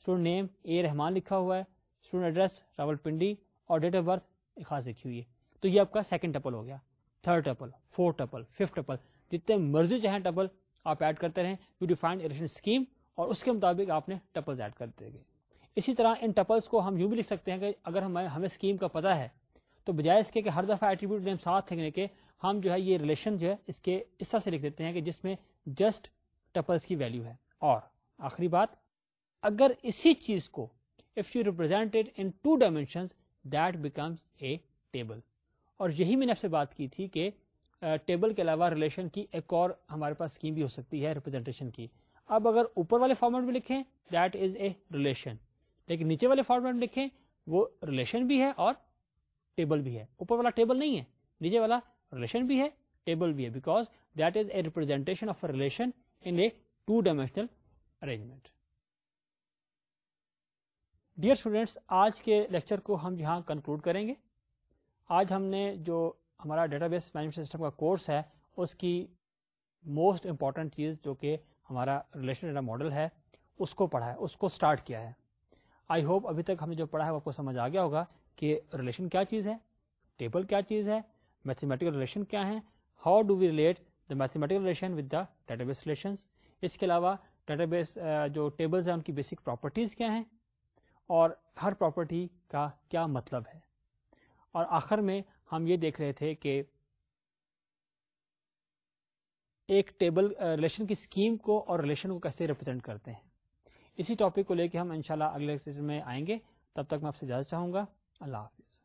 A: اسٹوڈنٹ نیم اے رحمان لکھا ہوا ہے اسٹوڈنٹ ایڈریس راول پنڈی اور ڈیٹ آف برتھ ایک خاص لکھی ہوئی ہے تو یہ آپ کا سیکنڈ ٹپل ہو گیا third tuple fourth tuple fifth tuple جتنے مرضی چاہیں ٹپل آپ ایڈ کرتے رہیں یو ڈیفائن ڈیفائنڈن اسکیم اور اس کے مطابق آپ نے ٹپلز ایڈ کر دیں گے اسی طرح ان ٹپلس کو ہم یوں بھی لکھ سکتے ہیں کہ اگر ہمیں ہمیں اسکیم کا پتہ ہے تو بجائے اس کے کہ ہر دفعہ ایٹریبیوٹ نیم ساتھ لکھنے کے ہم جو ہے یہ ریلیشن جو ہے اس کے اس طرح سے لکھ دیتے ہیں کہ جس میں جسٹ ٹپلس کی ویلیو ہے اور آخری بات اگر اسی چیز کو if you into that a table اور یہی میں نے آپ سے بات کی تھی کہ ٹیبل کے علاوہ ریلیشن کی ایک اور ہمارے پاس اسکیم بھی ہو سکتی ہے ریپرزینٹیشن کی اب اگر اوپر والے فارمیٹ میں لکھیں دیٹ از اے ریلیشن لیکن نیچے والے فارمیٹ میں لکھیں وہ ریلیشن بھی ہے اور ٹیبل بھی ہے اوپر والا ٹیبل نہیں ہے نیچے والا ریلیشن بھی ہے ٹیبل بھی ہے because that is a representation of a a relation in two dimensional arrangement dear students آج کے لیکچر کو ہم یہاں کنکلوڈ کریں گے آج ہم نے جو ہمارا ڈیٹا بیس مینجمنٹ سسٹم کا کورس ہے اس کی موسٹ امپورٹنٹ چیز جو کہ ہمارا ریلیشن ڈیٹا ماڈل ہے اس کو پڑھا ہے اس کو اسٹارٹ کیا ہے آئی ہوپ ابھی تک ہم نے جو پڑھا ہے وہ آپ کو سمجھ آ گیا ہوگا کہ ریلیشن کیا چیز ہے ٹیبل کیا چیز ہے میتھمیٹیکل ریلیشن کیا ہے how do we relate the mathematical relation with the database relations اس کے علاوہ ڈیٹا بیس جو ٹیبلز ہیں ان کی بیسک پراپرٹیز کیا ہیں اور ہر پراپرٹی کا کیا مطلب ہے اور آخر میں ہم یہ دیکھ رہے تھے کہ ایک ٹیبل ریلیشن کی اسکیم کو اور ریلیشن کو کیسے ریپرزینٹ کرتے ہیں اسی ٹاپک کو لے کے ہم انشاءاللہ اگلے لیکچر اگلے میں آئیں گے تب تک میں آپ سے اجازت چاہوں گا اللہ حافظ